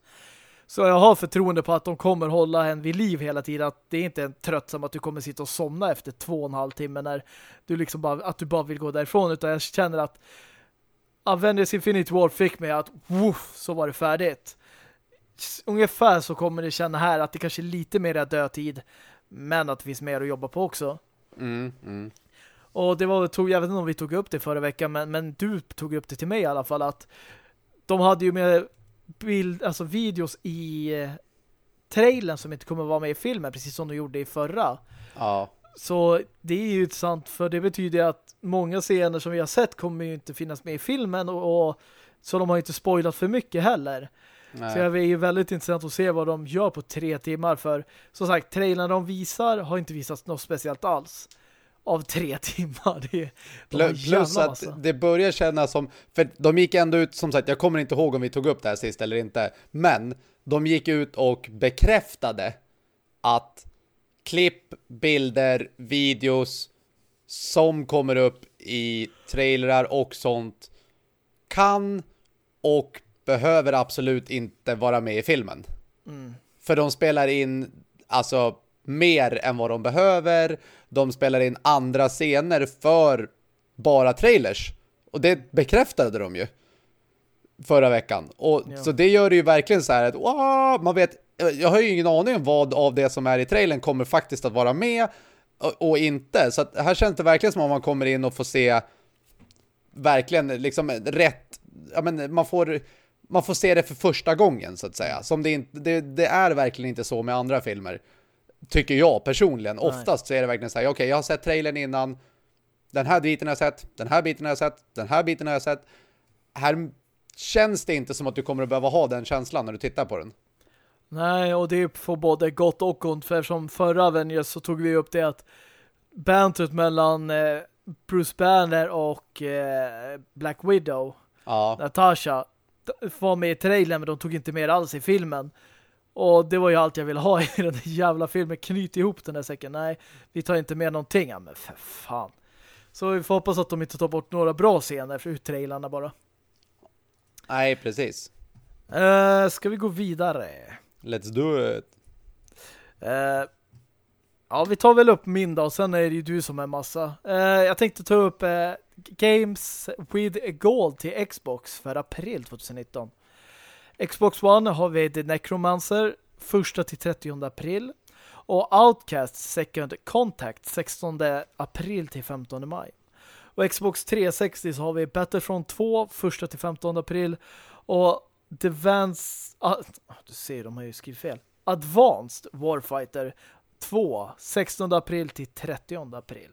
Så jag har förtroende på att de kommer hålla en vid liv hela tiden. Att det är inte en tröttsam att du kommer sitta och somna efter två och en halv timme när du liksom bara, att du bara vill gå därifrån. Utan jag känner att Avengers Infinity War fick mig att woof, så var det färdigt. Ungefär så kommer det känna här att det kanske är lite mer dödtid men att det finns mer att jobba på också. Mm, mm. Och det var, tog, jag vet inte om vi tog upp det förra veckan men, men du tog upp det till mig i alla fall att de hade ju med bild, alltså videos i eh, trailern som inte kommer vara med i filmen precis som de gjorde i förra. Ja. Så det är ju sant för det betyder att många scener som vi har sett kommer ju inte finnas med i filmen och, och så de har inte spoilat för mycket heller. Nej. Så det är ju väldigt intressant att se vad de gör på tre timmar för som sagt, trailern de visar har inte visat något speciellt alls av tre timmar. Det, Plus, plus att massa. det börjar kännas som, för de gick ändå ut, som sagt, jag kommer inte ihåg om vi tog upp det här sist eller inte, men de gick ut och bekräftade att klipp, bilder, videos som kommer upp i trailrar och sånt kan och behöver absolut inte vara med i filmen. Mm. För de spelar in alltså mer än vad de behöver. De spelar in andra scener för bara trailers. Och det bekräftade de ju förra veckan. Och ja. Så det gör det ju verkligen så här att wow, man vet, jag har ju ingen aning om vad av det som är i trailern kommer faktiskt att vara med och, och inte. Så här känns det verkligen som om man kommer in och får se verkligen liksom rätt, ja men man får man får se det för första gången så att säga. Som det, inte, det, det är verkligen inte så med andra filmer. Tycker jag personligen. Nej. Oftast så är det verkligen så här, okej okay, jag har sett trailern innan. Den här biten har jag sett, den här biten har jag sett, den här biten har jag sett. Här känns det inte som att du kommer att behöva ha den känslan när du tittar på den. Nej, och det får både gott och ont. För som förra Avengers så tog vi upp det att bantet mellan eh, Bruce Banner och eh, Black Widow, ja. Natasha, var med i trailern men de tog inte med alls i filmen. Och det var ju allt jag ville ha i den jävla filmen. Knyt ihop den där säcken. Nej, vi tar inte med någonting. Ja, men för fan. Så vi får hoppas att de inte tar bort några bra scener för trailarna bara. Nej, precis. Uh, ska vi gå vidare? Let's do it. Uh, ja, vi tar väl upp min då. Sen är det ju du som är massa. Uh, jag tänkte ta upp eh, Games with Gold till Xbox för april 2019. Xbox One har vi The Necromancer 1 till 30 april och Outcast Second Contact 16 april till 15 maj. Och Xbox 360 så har vi Battlefront 2 1 till 15 april och Advanced ah, du ser, de har ju skrivit fel. Advanced Warfighter 2 16 april till 30 april.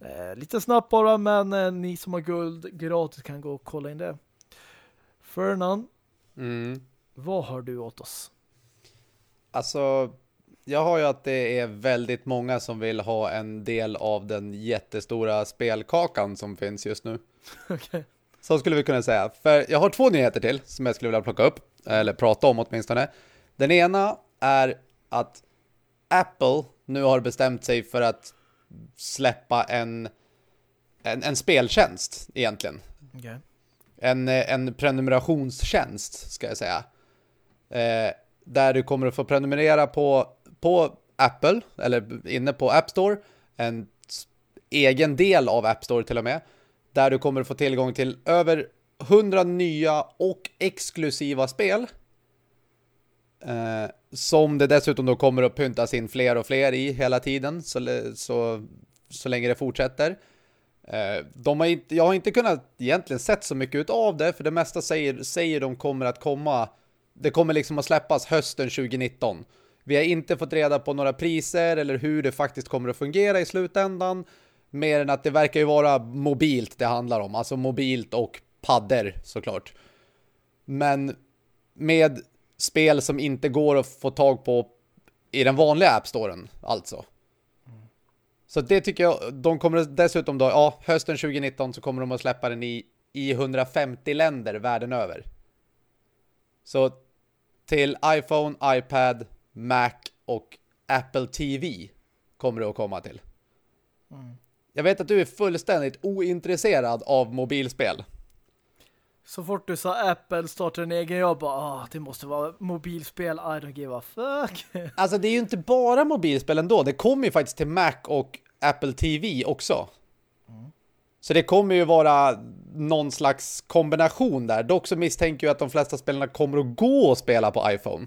Eh, lite snabbt bara, men eh, ni som har guld gratis kan gå och kolla in det. Fernan, mm. vad har du åt oss? Alltså, jag har ju att det är väldigt många som vill ha en del av den jättestora spelkakan som finns just nu. Okay. Så skulle vi kunna säga. För jag har två nyheter till som jag skulle vilja plocka upp. Eller prata om åtminstone. Den ena är att Apple nu har bestämt sig för att släppa en, en, en speltjänst egentligen. Okay. En, en prenumerationstjänst ska jag säga. Eh, där du kommer att få prenumerera på, på Apple, eller inne på App Store, en egen del av App Store till och med, där du kommer att få tillgång till över 100 nya och exklusiva spel. Eh, som det dessutom då kommer att pyntas in fler och fler i hela tiden så, så, så länge det fortsätter. Eh, de har inte, jag har inte kunnat egentligen sett så mycket av det för det mesta säger, säger de kommer att komma det kommer liksom att släppas hösten 2019. Vi har inte fått reda på några priser eller hur det faktiskt kommer att fungera i slutändan. Mer än att det verkar ju vara mobilt det handlar om. Alltså mobilt och padder såklart. Men med spel som inte går att få tag på i den vanliga App Storen alltså. Så det tycker jag, de kommer dessutom då, ja, hösten 2019 så kommer de att släppa den i, i 150 länder världen över. Så till iPhone, iPad, Mac och Apple TV kommer det att komma till. Mm. Jag vet att du är fullständigt ointresserad av mobilspel. Så fort du sa Apple startar en egen, jag bara, ah, det måste vara mobilspel, I don't give a fuck. Alltså det är ju inte bara mobilspel ändå, det kommer ju faktiskt till Mac och Apple TV också. Mm. Så det kommer ju vara någon slags kombination där. Dock så misstänker jag att de flesta spelarna kommer att gå och spela på iPhone.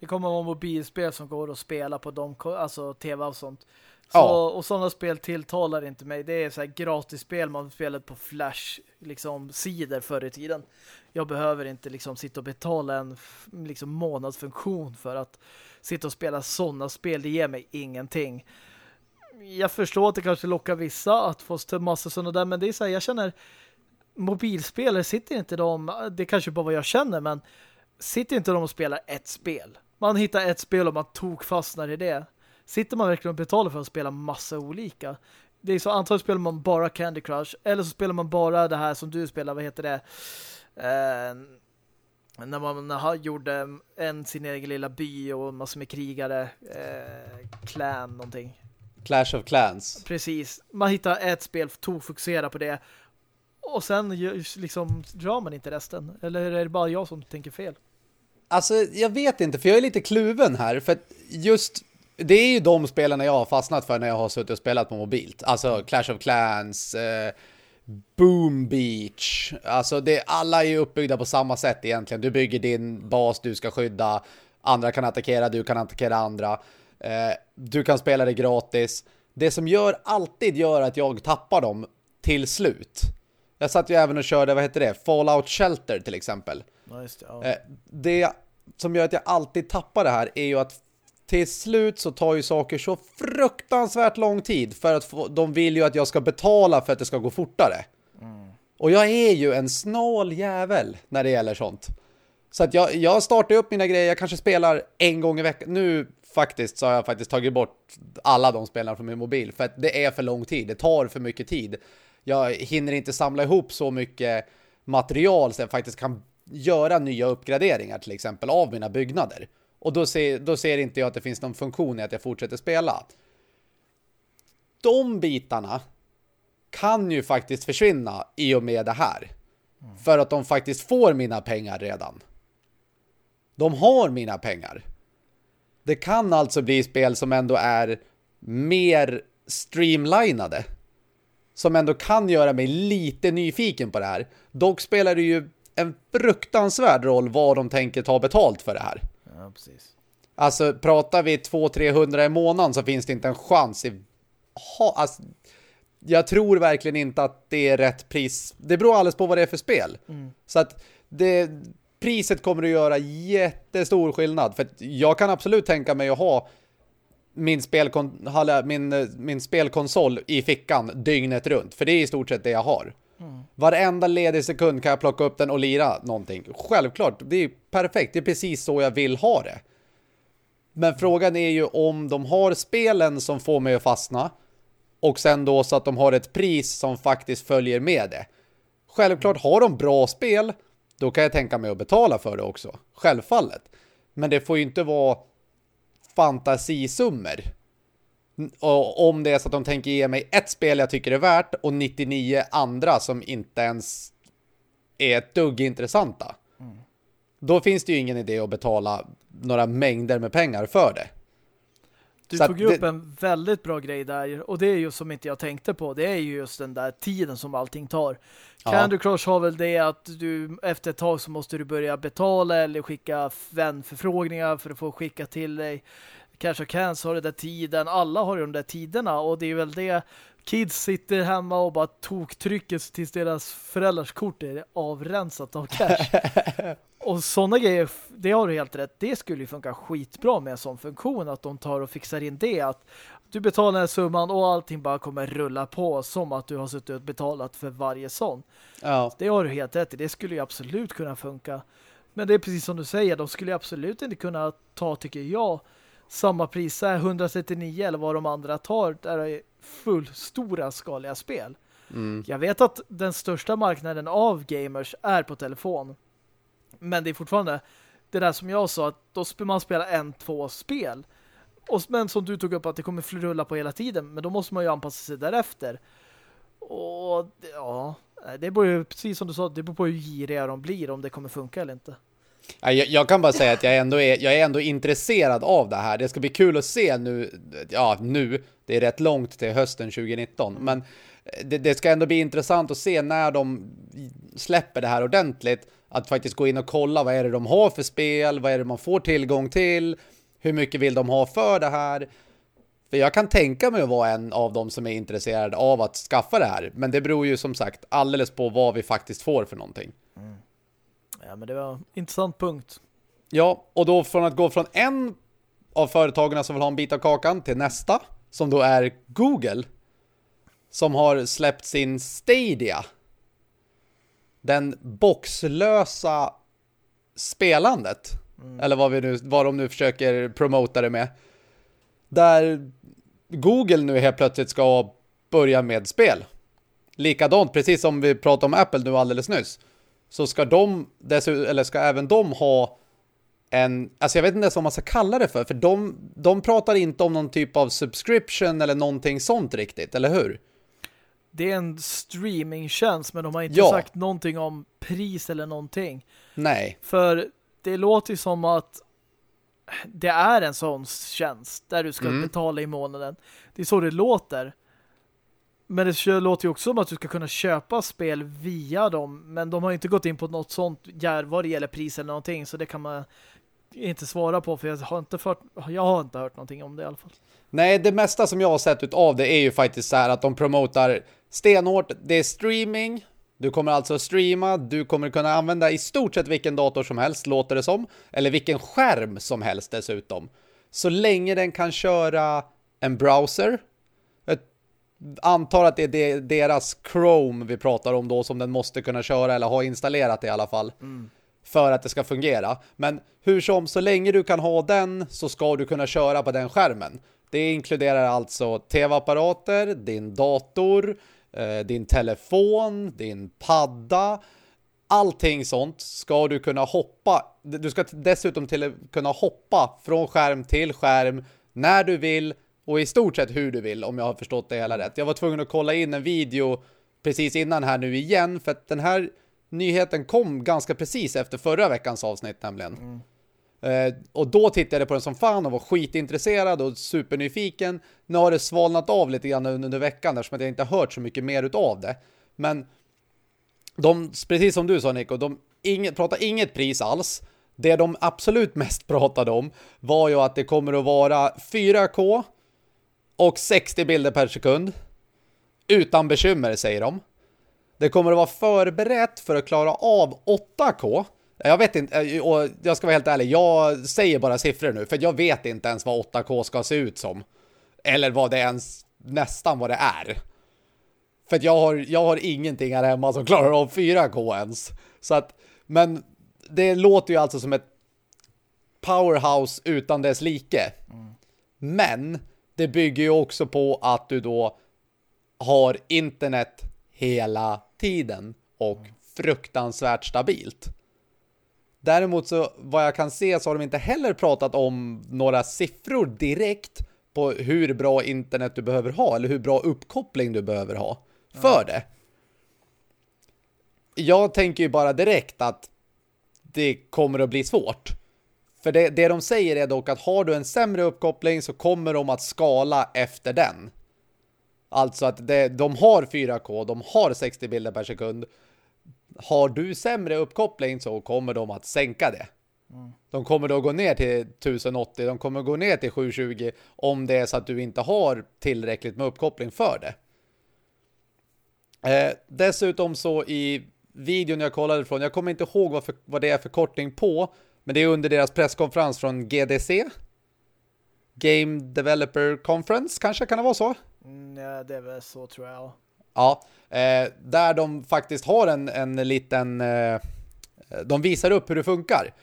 Det kommer att vara mobilspel som går att spela på de, alltså tv och sånt. Så, ja. Och sådana spel tilltalar inte mig. Det är så här gratis spel man spelat på Flash liksom sidor förr i tiden. Jag behöver inte liksom sitta och betala en liksom månadsfunktion för att sitta och spela sådana spel. Det ger mig ingenting. jag förstår att det kanske lockar vissa att få massa sådana där, men det är så här, jag känner mobilspelare sitter inte de, det är kanske bara vad jag känner, men sitter inte de och spelar ett spel. Man hittar ett spel och man tog fastnar i det. Sitter man verkligen och betalar för att spela massa olika? Det är så antagligen spelar man bara Candy Crush eller så spelar man bara det här som du spelar, vad heter det? Eh, när man har gjorde en sin egen lilla by och massor med krigare eh, clan någonting. Clash of Clans. Precis. Man hittar ett spel, tog fokusera på det och sen liksom drar man inte resten. Eller är det bara jag som tänker fel? Alltså, jag vet inte, för jag är lite kluven här. För just, det är ju de spelarna jag har fastnat för när jag har suttit och spelat på mobilt. Alltså Clash of Clans, eh, Boom Beach. Alltså, det, alla är ju uppbyggda på samma sätt egentligen. Du bygger din bas, du ska skydda. Andra kan attackera, du kan attackera andra. Eh, du kan spela det gratis. Det som gör alltid gör att jag tappar dem till slut jag satt ju även och körde, vad heter det? Fallout Shelter till exempel. Nice, ja. Eh, det som gör att jag alltid tappar det här är ju att till slut så tar ju saker så fruktansvärt lång tid för att få, de vill ju att jag ska betala för att det ska gå fortare. Mm. Och jag är ju en snål jävel när det gäller sånt. Så att jag, jag startar upp mina grejer, jag kanske spelar en gång i veckan. Nu faktiskt så har jag faktiskt tagit bort alla de spelarna från min mobil för att det är för lång tid, det tar för mycket tid jag hinner inte samla ihop så mycket material så jag faktiskt kan göra nya uppgraderingar till exempel av mina byggnader. Och då ser, då ser inte jag att det finns någon funktion i att jag fortsätter spela. De bitarna kan ju faktiskt försvinna i och med det här. Mm. För att de faktiskt får mina pengar redan. De har mina pengar. Det kan alltså bli spel som ändå är mer streamlinade som ändå kan göra mig lite nyfiken på det här. Dock spelar det ju en fruktansvärd roll vad de tänker ta betalt för det här. Ja, precis. Alltså, pratar vi 200-300 i månaden så finns det inte en chans i... Ha, alltså, jag tror verkligen inte att det är rätt pris. Det beror alldeles på vad det är för spel. Mm. Så att det, priset kommer att göra jättestor skillnad. För jag kan absolut tänka mig att ha min, spelkon min, min spelkonsol i fickan dygnet runt. För det är i stort sett det jag har. Mm. Varenda ledig sekund kan jag plocka upp den och lira någonting. Självklart, det är perfekt. Det är precis så jag vill ha det. Men frågan är ju om de har spelen som får mig att fastna. Och sen då så att de har ett pris som faktiskt följer med det. Självklart har de bra spel. Då kan jag tänka mig att betala för det också. Självfallet. Men det får ju inte vara fantasisummor. Och om det är så att de tänker ge mig ett spel jag tycker är värt och 99 andra som inte ens är ett dugg intressanta. Mm. Då finns det ju ingen idé att betala några mängder med pengar för det. Du så tog upp det... en väldigt bra grej där och det är ju som inte jag tänkte på. Det är ju just den där tiden som allting tar. Ja. Candy Crush har väl det att du efter ett tag så måste du börja betala eller skicka vänförfrågningar för att få skicka till dig. Cash of Cans har det där tiden. Alla har ju de där tiderna och det är väl det kids sitter hemma och bara toktrycker tills deras föräldrars kort är avrensat av cash. och sådana grejer, det har du helt rätt. Det skulle ju funka skitbra med en sån funktion att de tar och fixar in det. Att du betalar den här summan och allting bara kommer rulla på som att du har suttit och betalat för varje sån. Ja. Det har du helt rätt i. Det skulle ju absolut kunna funka. Men det är precis som du säger, de skulle absolut inte kunna ta, tycker jag, samma pris, 139 eller vad de andra tar, där är fullstora skaliga spel. Mm. Jag vet att den största marknaden av gamers är på telefon. Men det är fortfarande det där som jag sa, att då man spela en, två spel. Och, men som du tog upp att det kommer rulla på hela tiden, men då måste man ju anpassa sig därefter. Och ja, det beror ju, precis som du sa, det beror på hur giriga de blir, om det kommer funka eller inte. Jag, jag, kan bara säga att jag ändå är, jag är ändå intresserad av det här. Det ska bli kul att se nu, ja nu, det är rätt långt till hösten 2019, men det, det, ska ändå bli intressant att se när de släpper det här ordentligt. Att faktiskt gå in och kolla vad är det de har för spel, vad är det man får tillgång till, hur mycket vill de ha för det här. För jag kan tänka mig att vara en av dem som är intresserad av att skaffa det här. Men det beror ju som sagt alldeles på vad vi faktiskt får för någonting. Mm. Ja, men det var en intressant punkt. Ja, och då från att gå från en av företagen som vill ha en bit av kakan till nästa som då är Google som har släppt sin Stadia. Den boxlösa spelandet. Mm. Eller vad, vi nu, vad de nu försöker promota det med. Där Google nu helt plötsligt ska börja med spel. Likadant, precis som vi pratade om Apple nu alldeles nyss. Så ska de, eller ska även de ha en, alltså jag vet inte ens vad man ska kalla det för, för de, de pratar inte om någon typ av subscription eller någonting sånt riktigt, eller hur? Det är en streamingtjänst, men de har inte ja. sagt någonting om pris eller någonting. Nej. För det låter ju som att det är en sån tjänst där du ska mm. betala i månaden. Det är så det låter. Men det låter ju också som att du ska kunna köpa spel via dem. Men de har inte gått in på något sånt vad det gäller pris eller någonting. Så det kan man inte svara på för jag har inte, fört, jag har inte hört någonting om det i alla fall. Nej, det mesta som jag har sett av det är ju faktiskt så här att de promotar stenhårt. Det är streaming. Du kommer alltså streama, du kommer kunna använda i stort sett vilken dator som helst, låter det som. Eller vilken skärm som helst dessutom. Så länge den kan köra en browser. Antar att det är deras Chrome vi pratar om då som den måste kunna köra eller ha installerat i alla fall. Mm för att det ska fungera. Men hur som, så länge du kan ha den så ska du kunna köra på den skärmen. Det inkluderar alltså tv-apparater, din dator, eh, din telefon, din padda. Allting sånt ska du kunna hoppa. Du ska dessutom till kunna hoppa från skärm till skärm när du vill och i stort sett hur du vill om jag har förstått det hela rätt. Jag var tvungen att kolla in en video precis innan här nu igen för att den här nyheten kom ganska precis efter förra veckans avsnitt nämligen. Mm. Eh, och då tittade jag på den som fan och var skitintresserad och supernyfiken. Nu har det svalnat av lite grann under veckan eftersom jag inte hört så mycket mer utav det. Men de, precis som du sa Nico, de inget, pratar inget pris alls. Det de absolut mest pratade om var ju att det kommer att vara 4K och 60 bilder per sekund. Utan bekymmer, säger de. Det kommer att vara förberett för att klara av 8K. Jag vet inte, eh, och jag ska vara helt ärlig, jag säger bara siffror nu, för jag vet inte ens vad 8K ska se ut som. Eller vad det ens, nästan vad det är. För jag har, jag har ingenting här hemma som klarar av 4K ens. Så att, men det låter ju alltså som ett powerhouse utan dess like. Mm. Men det bygger ju också på att du då har internet hela tiden och fruktansvärt stabilt. Däremot så vad jag kan se så har de inte heller pratat om några siffror direkt på hur bra internet du behöver ha eller hur bra uppkoppling du behöver ha för mm. det. Jag tänker ju bara direkt att det kommer att bli svårt. För det, det de säger är dock att har du en sämre uppkoppling så kommer de att skala efter den. Alltså att det, de har 4K, de har 60 bilder per sekund. Har du sämre uppkoppling så kommer de att sänka det. Mm. De kommer då gå ner till 1080, de kommer gå ner till 720 om det är så att du inte har tillräckligt med uppkoppling för det. Eh, dessutom så i videon jag kollade ifrån, jag kommer inte ihåg vad, för, vad det är förkortning på, men det är under deras presskonferens från GDC. Game Developer Conference, kanske kan det vara så? Mm, ja, det är väl så tror jag. Ja, eh, där de faktiskt har en, en liten... Eh, de visar upp hur det funkar.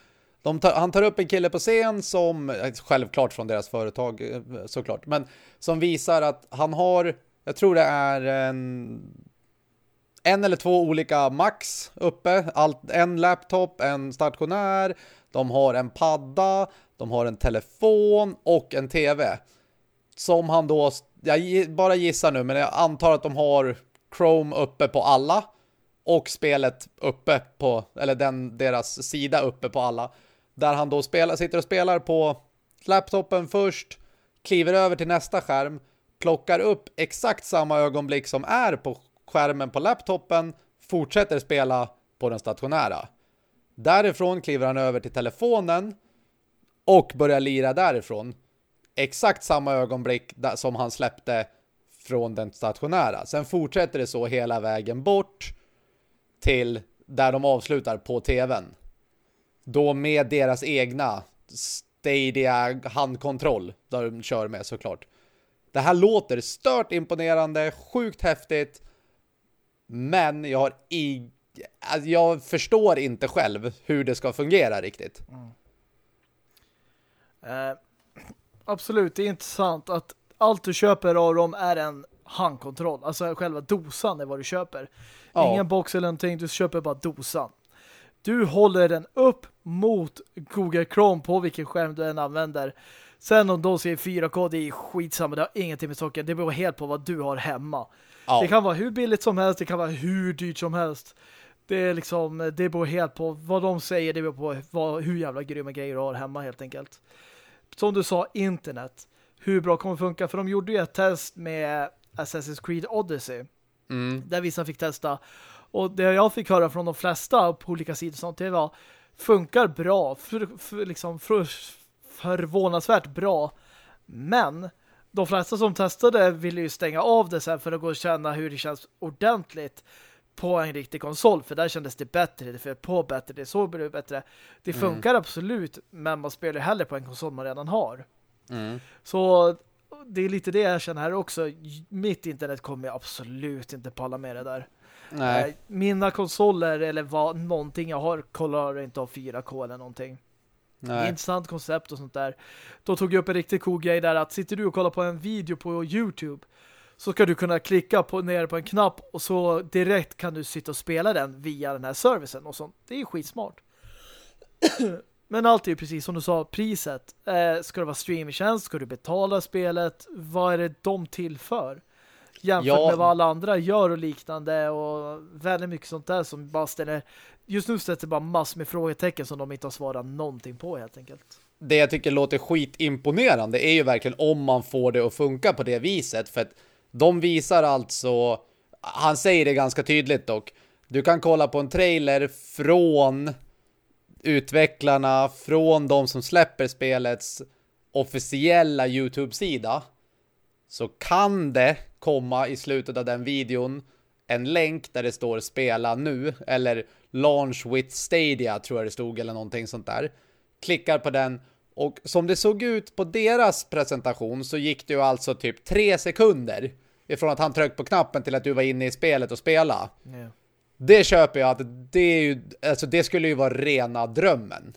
De tar, han tar upp en kille på scen som, eh, självklart från deras företag eh, såklart, men som visar att han har, jag tror det är en, en eller två olika max uppe, allt, en laptop, en stationär, de har en padda, de har en telefon och en tv. Som han då jag bara gissar nu, men jag antar att de har Chrome uppe på alla och spelet uppe på, eller den, deras sida uppe på alla. Där han då spelar, sitter och spelar på laptopen först, kliver över till nästa skärm, plockar upp exakt samma ögonblick som är på skärmen på laptopen, fortsätter spela på den stationära. Därifrån kliver han över till telefonen och börjar lira därifrån exakt samma ögonblick som han släppte från den stationära. Sen fortsätter det så hela vägen bort till där de avslutar på tvn. Då med deras egna Stadia handkontroll där de kör med såklart. Det här låter stört imponerande, sjukt häftigt, men jag har i, alltså jag förstår inte själv hur det ska fungera riktigt. Mm. Eh, absolut, det är intressant att allt du köper av dem är en handkontroll. Alltså själva dosan är vad du köper. Ja. Ingen box eller någonting, du köper bara dosan. Du håller den upp mot Google Chrome på vilken skärm du än använder. Sen om de ser 4K, det är skitsamma. Det har ingenting med saker. Det beror helt på vad du har hemma. Ja. Det kan vara hur billigt som helst. Det kan vara hur dyrt som helst. Det är liksom, det beror helt på vad de säger. Det beror på vad, hur jävla grymma grejer du har hemma helt enkelt. Som du sa, internet. Hur bra kommer det funka? För de gjorde ju ett test med Assassin's Creed Odyssey. Mm. Där vissa fick testa. Och det jag fick höra från de flesta på olika sidor som det var funkar bra. För, för, liksom för, förvånansvärt bra. Men de flesta som testade ville ju stänga av det sen för att gå och känna hur det känns ordentligt på en riktig konsol. För där kändes det bättre, det för på bättre, det såg det bättre. Det mm. funkar mm. absolut, men man spelar hellre på en konsol man redan har. Mm. Så det är lite det jag känner här också. Mitt internet kommer absolut inte palla med det där. Nej. Eh, mina konsoler eller vad, någonting jag har kollar inte av 4K eller någonting. Nej. Intressant koncept och sånt där. Då tog jag upp en riktigt cool grej där att sitter du och kollar på en video på Youtube så ska du kunna klicka på, ner på en knapp och så direkt kan du sitta och spela den via den här servicen och sånt. Det är ju skitsmart. Men allt är ju precis som du sa, priset. Eh, ska det vara streamingtjänst? Ska du betala spelet? Vad är det de tillför? Jämfört ja. med vad alla andra gör och liknande och väldigt mycket sånt där som bara ställer just nu sätter bara massor med frågetecken som de inte har svarat någonting på helt enkelt. Det jag tycker låter skitimponerande är ju verkligen om man får det att funka på det viset för att de visar alltså han säger det ganska tydligt dock. Du kan kolla på en trailer från utvecklarna, från de som släpper spelets officiella Youtube-sida så kan det komma i slutet av den videon en länk där det står spela nu eller launch with Stadia tror jag det stod eller någonting sånt där. Klickar på den och som det såg ut på deras presentation så gick det ju alltså typ tre sekunder ifrån att han tryckte på knappen till att du var inne i spelet och spela. Yeah. Det köper jag att det är ju, alltså det skulle ju vara rena drömmen.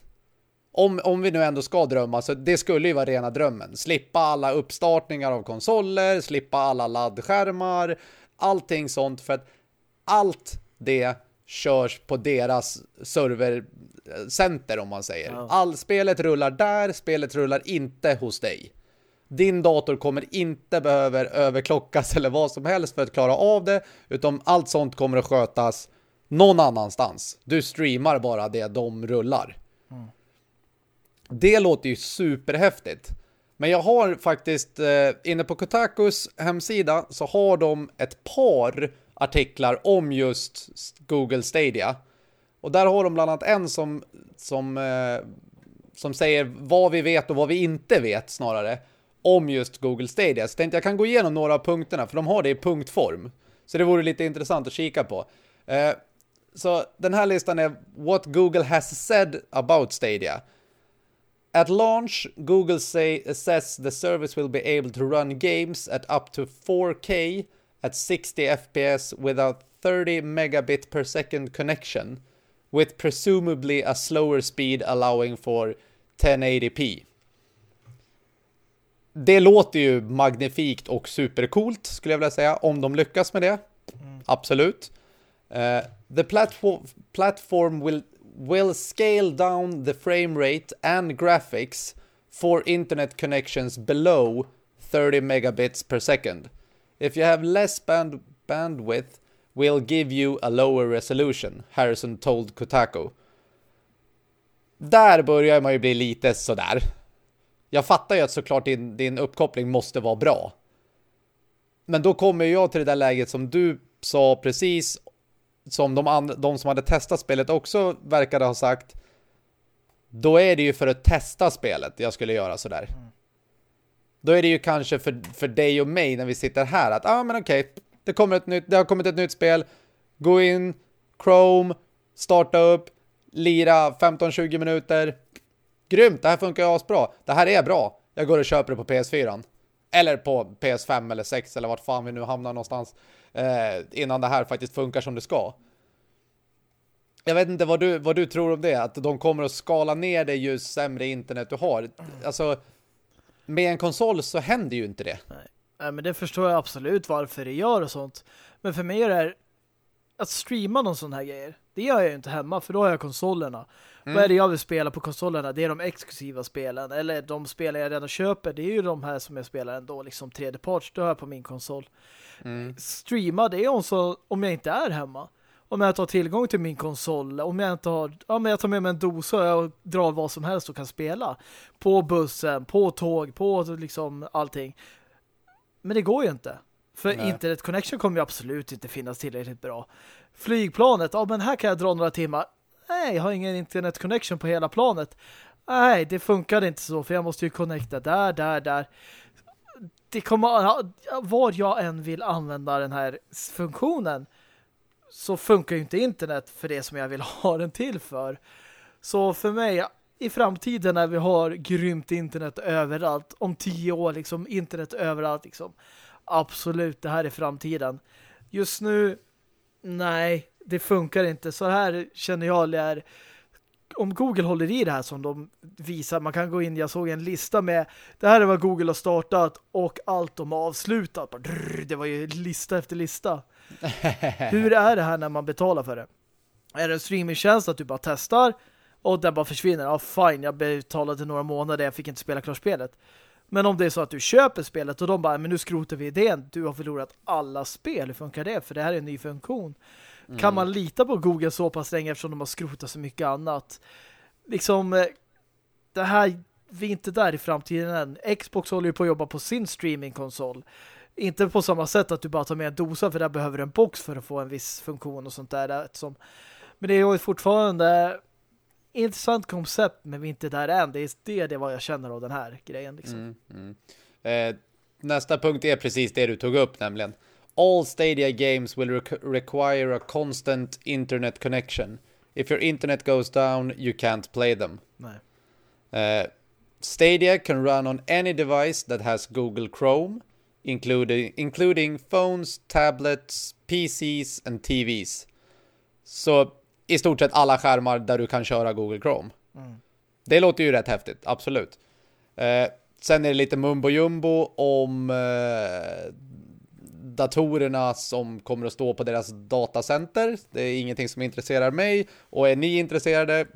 Om, om vi nu ändå ska drömma så det skulle ju vara rena drömmen. Slippa alla uppstartningar av konsoler, slippa alla laddskärmar, allting sånt för att allt det körs på deras servercenter om man säger. Ja. All spelet rullar där, spelet rullar inte hos dig. Din dator kommer inte behöva överklockas eller vad som helst för att klara av det, utan allt sånt kommer att skötas någon annanstans. Du streamar bara det de rullar. Mm. Det låter ju superhäftigt. Men jag har faktiskt, eh, inne på Kotakus hemsida så har de ett par artiklar om just Google Stadia. Och där har de bland annat en som, som, eh, som säger vad vi vet och vad vi inte vet snarare om just Google Stadia. Så tänkte jag kan gå igenom några av punkterna för de har det i punktform. Så det vore lite intressant att kika på. Eh, så den här listan är What Google has said about Stadia. At launch, Google say, says the service will be able to run games at up to 4K at 60 FPS without 30 megabit per second connection, with presumably a slower speed allowing for 1080p. Det låter ju magnifikt och supercoolt skulle jag vilja säga, om de lyckas med det. Mm. Absolut. Uh, the platform, platform will, will scale down the frame rate and graphics for internet connections below 30 megabits per second. If you have less band bandwidth, we'll give you a lower resolution, Harrison told Kotaku. Där börjar man ju bli lite sådär. Jag fattar ju att såklart din, din uppkoppling måste vara bra. Men då kommer jag till det där läget som du sa precis som de, and de som hade testat spelet också verkade ha sagt. Då är det ju för att testa spelet jag skulle göra sådär. Mm. Då är det ju kanske för, för dig och mig när vi sitter här att, ah, men okej, okay, det, kommer ett nytt, det har kommit ett nytt spel. Gå in, Chrome, starta upp, lira 15-20 minuter. Grymt, det här funkar ju asbra. Det här är bra. Jag går och köper det på PS4. eller på PS5 eller 6 eller vart fan vi nu hamnar någonstans eh, innan det här faktiskt funkar som det ska. Jag vet inte vad du, vad du tror om det, att de kommer att skala ner det ju sämre internet du har. Alltså, med en konsol så händer ju inte det. Nej, men det förstår jag absolut varför det gör och sånt. Men för mig är det här, att streama någon sån här grejer, det gör jag ju inte hemma för då har jag konsolerna. Mm. Vad är det jag vill spela på konsolerna? Det är de exklusiva spelen. Eller de spel jag redan köper, det är ju de här som jag spelar ändå, liksom 3D-parts, det har jag på min konsol. Mm. Streama, det är också om jag inte är hemma. Om jag inte har tillgång till min konsol, om jag inte har, ja men jag tar med mig en dosa och drar vad som helst och kan spela. På bussen, på tåg, på liksom allting. Men det går ju inte. För Nej. internet connection kommer ju absolut inte finnas tillräckligt bra. Flygplanet, ja men här kan jag dra några timmar. Nej, jag har ingen internet connection på hela planet. Nej, det funkar inte så för jag måste ju connecta där, där, där. Det kommer, var jag än vill använda den här funktionen så funkar ju inte internet för det som jag vill ha den till för. Så för mig, i framtiden när vi har grymt internet överallt, om tio år liksom, internet överallt liksom, absolut, det här är framtiden. Just nu, nej, det funkar inte. Så här känner jag är om Google håller i det här som de visar, man kan gå in, jag såg en lista med det här är vad Google har startat och allt de har avslutat. Det var ju lista efter lista. Hur är det här när man betalar för det? Är det en streamingtjänst att du bara testar och den bara försvinner? Ja, fine, jag betalade några månader, jag fick inte spela klart spelet. Men om det är så att du köper spelet och de bara, men nu skrotar vi idén, du har förlorat alla spel, hur funkar det? För det här är en ny funktion. Mm. Kan man lita på Google så pass länge eftersom de har skrotat så mycket annat? Liksom, eh, det här, vi är inte där i framtiden än. Xbox håller ju på att jobba på sin streamingkonsol. Inte på samma sätt att du bara tar med en dosa för där behöver du en box för att få en viss funktion och sånt där. Som, men det är ju fortfarande intressant koncept men vi är inte där än. Det är det, det är vad jag känner av den här grejen. Liksom. Mm, mm. Eh, nästa punkt är precis det du tog upp nämligen. All Stadia games will re require a constant internet connection. If your internet goes down, you can't play them. Uh, Stadia can run on any device that has Google Chrome, including, including phones, tablets, PCs and TVs. Så i stort sett alla skärmar där du kan köra Google Chrome. Mm. Det låter ju rätt häftigt, absolut. Eh, sen är det lite mumbo jumbo om eh, datorerna som kommer att stå på deras datacenter. Det är ingenting som intresserar mig. Och är ni intresserade,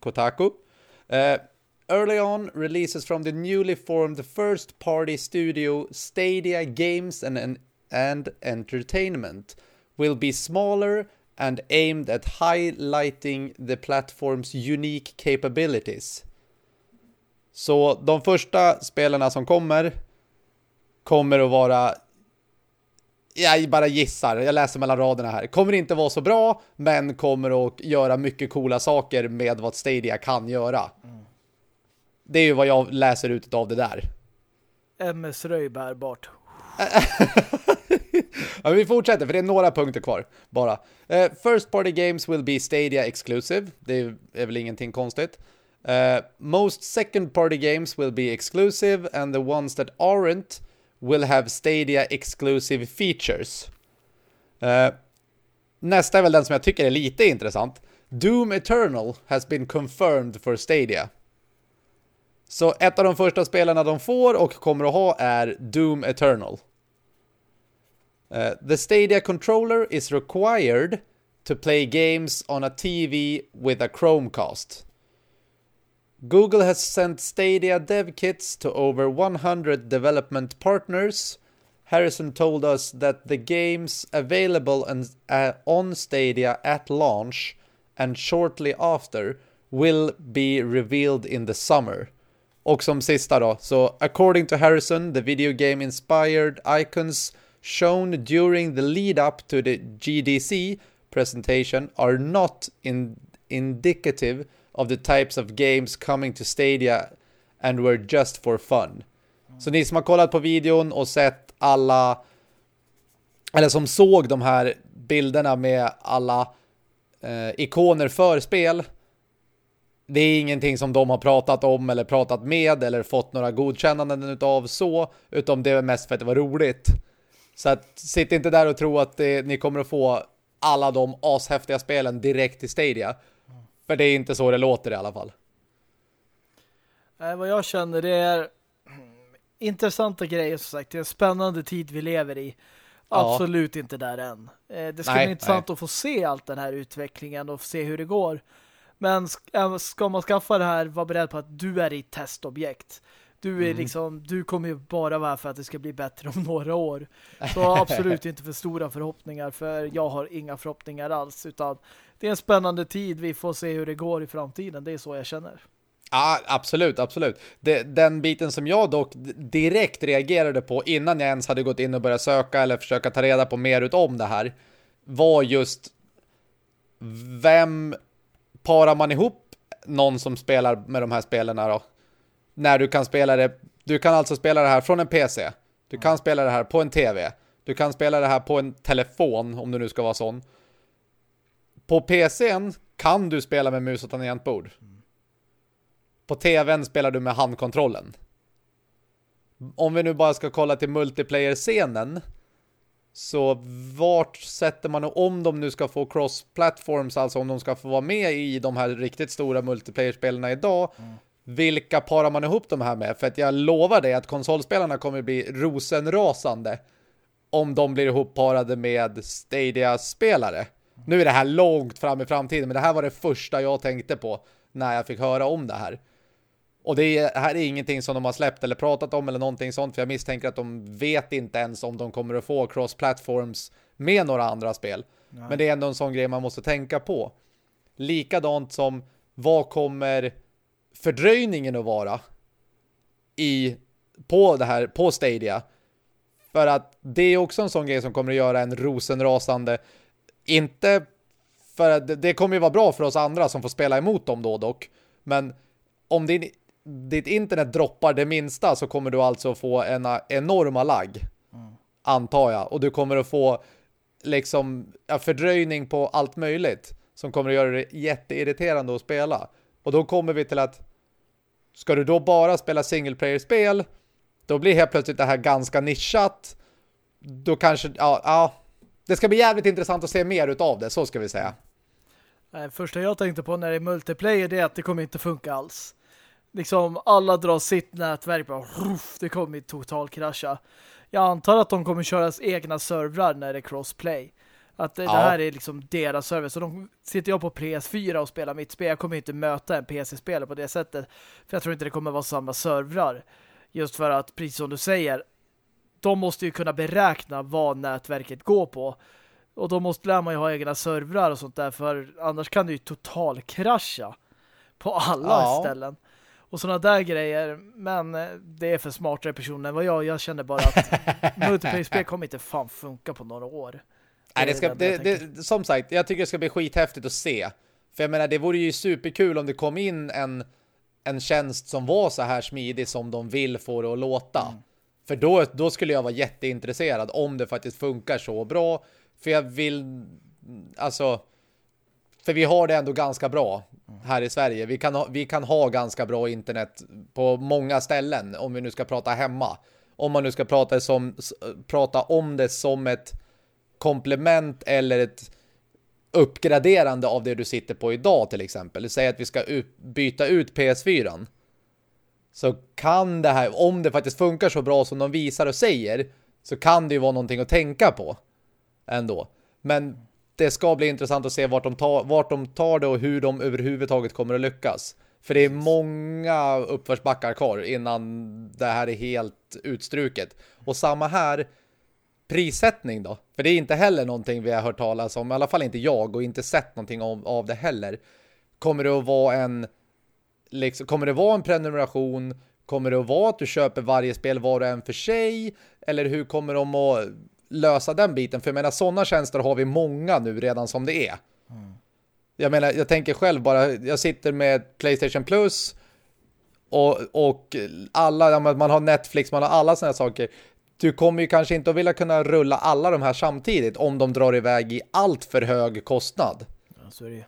Kotaku. Uh, early on, releases from the newly formed first party studio Stadia Games and, and, and Entertainment will be smaller and aimed at highlighting the platform's unique capabilities. Så de första spelarna som kommer kommer att vara jag bara gissar, jag läser mellan raderna här. Kommer inte vara så bra, men kommer att göra mycket coola saker med vad Stadia kan göra. Mm. Det är ju vad jag läser ut av det där. MS Röjbärbart. ja, vi fortsätter, för det är några punkter kvar bara. Uh, first party games will be Stadia exclusive. Det är väl ingenting konstigt. Uh, most second party games will be exclusive and the ones that aren't will have Stadia exclusive features. Uh, nästa är väl den som jag tycker är lite intressant. Doom Eternal has been confirmed for Stadia. Så ett av de första spelarna de får och kommer att ha är Doom Eternal. Uh, the Stadia controller is required to play games on a TV with a Chromecast. Google has sent Stadia dev kits to over 100 development partners. Harrison told us that the games available and, uh, on Stadia at launch and shortly after will be revealed in the summer. Och som sista då, så according to Harrison, the video game inspired icons shown during the lead up to the GDC presentation are not in indicative of the types of games coming to Stadia and were just for fun. Mm. Så ni som har kollat på videon och sett alla eller som såg de här bilderna med alla eh, ikoner för spel det är ingenting som de har pratat om eller pratat med eller fått några godkännanden utav så, utan det är mest för att det var roligt. Så att sitt inte där och tro att det, ni kommer att få alla de ashäftiga spelen direkt till Stadia. För det är inte så det låter i alla fall. Nej, vad jag känner det är intressanta grejer som sagt. Det är en spännande tid vi lever i. Absolut ja. inte där än. Eh, det ska nej, bli intressant nej. att få se allt den här utvecklingen och se hur det går. Men ska man skaffa det här, var beredd på att du är i testobjekt. Du är mm. liksom, du kommer ju bara vara för att det ska bli bättre om några år. Så absolut inte för stora förhoppningar, för jag har inga förhoppningar alls, utan det är en spännande tid. Vi får se hur det går i framtiden. Det är så jag känner. Ja, absolut, absolut. Det, den biten som jag dock direkt reagerade på innan jag ens hade gått in och börjat söka eller försöka ta reda på mer om det här var just vem parar man ihop någon som spelar med de här spelarna då? När du kan spela det, du kan alltså spela det här från en PC. Du kan spela det här på en TV. Du kan spela det här på en telefon om du nu ska vara sån. På PCn kan du spela med mus och tangentbord. På TVn spelar du med handkontrollen. Om vi nu bara ska kolla till multiplayer-scenen så vart sätter man om de nu ska få cross-platforms, alltså om de ska få vara med i de här riktigt stora multiplayer-spelarna idag, mm. vilka parar man ihop de här med? För att jag lovar dig att konsolspelarna kommer bli rosenrasande om de blir ihopparade med Stadia-spelare. Nu är det här långt fram i framtiden, men det här var det första jag tänkte på när jag fick höra om det här. Och det är, här är ingenting som de har släppt eller pratat om eller någonting sånt. För jag misstänker att de vet inte ens om de kommer att få cross-platforms med några andra spel. Nej. Men det är ändå en sån grej man måste tänka på. Likadant som vad kommer fördröjningen att vara i på det här, på Stadia. För att det är också en sån grej som kommer att göra en rosenrasande inte för att det kommer ju vara bra för oss andra som får spela emot dem då dock. Men om din ditt internet droppar det minsta så kommer du alltså få en enorma lagg. Mm. Antar jag. Och du kommer att få liksom fördröjning på allt möjligt som kommer att göra det jätteirriterande att spela. Och då kommer vi till att ska du då bara spela single player-spel då blir helt plötsligt det här ganska nischat. Då kanske, ja, ja det ska bli jävligt intressant att se mer utav det, så ska vi säga. Första jag tänkte på när det är multiplayer det är att det kommer inte funka alls liksom alla drar sitt nätverk bara ruff, det kommer total krascha. Jag antar att de kommer köra egna servrar när det är crossplay. Att det, ja. det här är liksom deras server. Så de sitter jag på PS4 och spelar mitt spel. Jag kommer inte möta en PC-spelare på det sättet. För jag tror inte det kommer vara samma servrar. Just för att, precis som du säger, de måste ju kunna beräkna vad nätverket går på. Och då måste man ju ha egna servrar och sånt där. För annars kan det ju total krascha på alla ja. ställen och sådana där grejer. Men eh, det är för smartare personer än vad jag. Jag känner bara att multiplayer-spel kommer inte fan funka på några år. Nej, det ska, det, det, som sagt, jag tycker det ska bli skithäftigt att se. För jag menar, det vore ju superkul om det kom in en, en tjänst som var så här smidig som de vill få det att låta. Mm. För då, då skulle jag vara jätteintresserad om det faktiskt funkar så bra. För jag vill, alltså, för vi har det ändå ganska bra här i Sverige. Vi kan, ha, vi kan ha ganska bra internet på många ställen om vi nu ska prata hemma. Om man nu ska prata, som, prata om det som ett komplement eller ett uppgraderande av det du sitter på idag till exempel. Säg att vi ska byta ut PS4. Så kan det här, om det faktiskt funkar så bra som de visar och säger, så kan det ju vara någonting att tänka på ändå. Men det ska bli intressant att se vart de, tar, vart de tar det och hur de överhuvudtaget kommer att lyckas. För det är många uppförsbackar kvar innan det här är helt utstruket. Och samma här, prissättning då. För det är inte heller någonting vi har hört talas om, i alla fall inte jag och inte sett någonting av, av det heller. Kommer det att vara en liksom, kommer det vara en prenumeration? Kommer det att vara att du köper varje spel var och en för sig? Eller hur kommer de att lösa den biten. För jag menar, sådana tjänster har vi många nu redan som det är. Mm. Jag menar, jag tänker själv bara, jag sitter med Playstation Plus och, och alla, man har Netflix, man har alla sådana saker. Du kommer ju kanske inte att vilja kunna rulla alla de här samtidigt om de drar iväg i allt för hög kostnad. Ja, så är det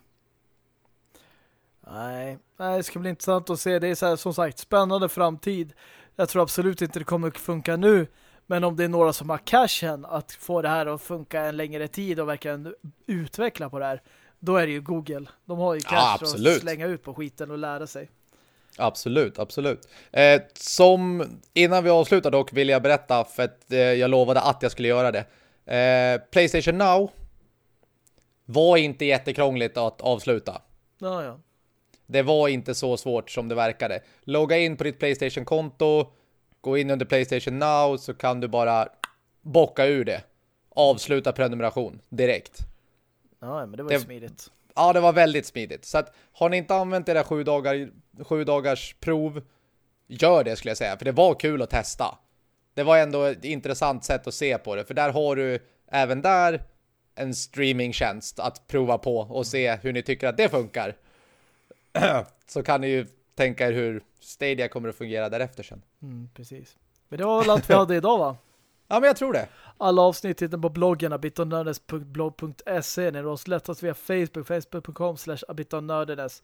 Nej, Nej det ska bli intressant att se. Det är så här, som sagt, spännande framtid. Jag tror absolut inte det kommer att funka nu. Men om det är några som har cashen att få det här att funka en längre tid och verkligen utveckla på det här, då är det ju Google. De har ju cash ja, att slänga ut på skiten och lära sig. Absolut, absolut. Eh, som innan vi avslutar dock vill jag berätta för att eh, jag lovade att jag skulle göra det. Eh, Playstation Now var inte jättekrångligt att avsluta. Ja, ja. Det var inte så svårt som det verkade. Logga in på ditt Playstation-konto, gå in under Playstation Now så kan du bara bocka ur det. Avsluta prenumeration direkt. Ja, men det var ju det, smidigt. Ja, det var väldigt smidigt. Så att har ni inte använt era sju, dagar, sju dagars prov, gör det skulle jag säga. För det var kul att testa. Det var ändå ett intressant sätt att se på det. För där har du även där en streamingtjänst att prova på och se hur ni tycker att det funkar. Så kan ni ju tänka er hur Stadia kommer att fungera därefter sen. Mm, precis. Men det var väl allt vi hade idag va? Ja, men jag tror det. Alla avsnitt hittar på bloggen abitonördes.blog.se Ni oss lättast via Facebook, facebook.com slash abitonördes.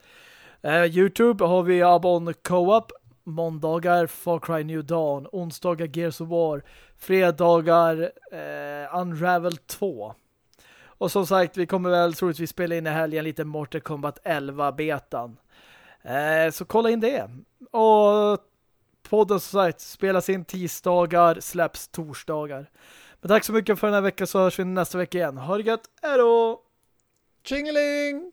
Eh, Youtube har vi Abon Co-op måndagar Far Cry New Dawn, onsdagar Gears of War, fredagar eh, Unravel 2. Och som sagt, vi kommer väl troligtvis spela in i helgen lite Mortal Kombat 11-betan. Eh, så kolla in det. Och podden som sagt spelas in tisdagar, släpps torsdagar. Men tack så mycket för den här veckan så hörs vi nästa vecka igen. Ha det gött, hejdå! Tjingeling!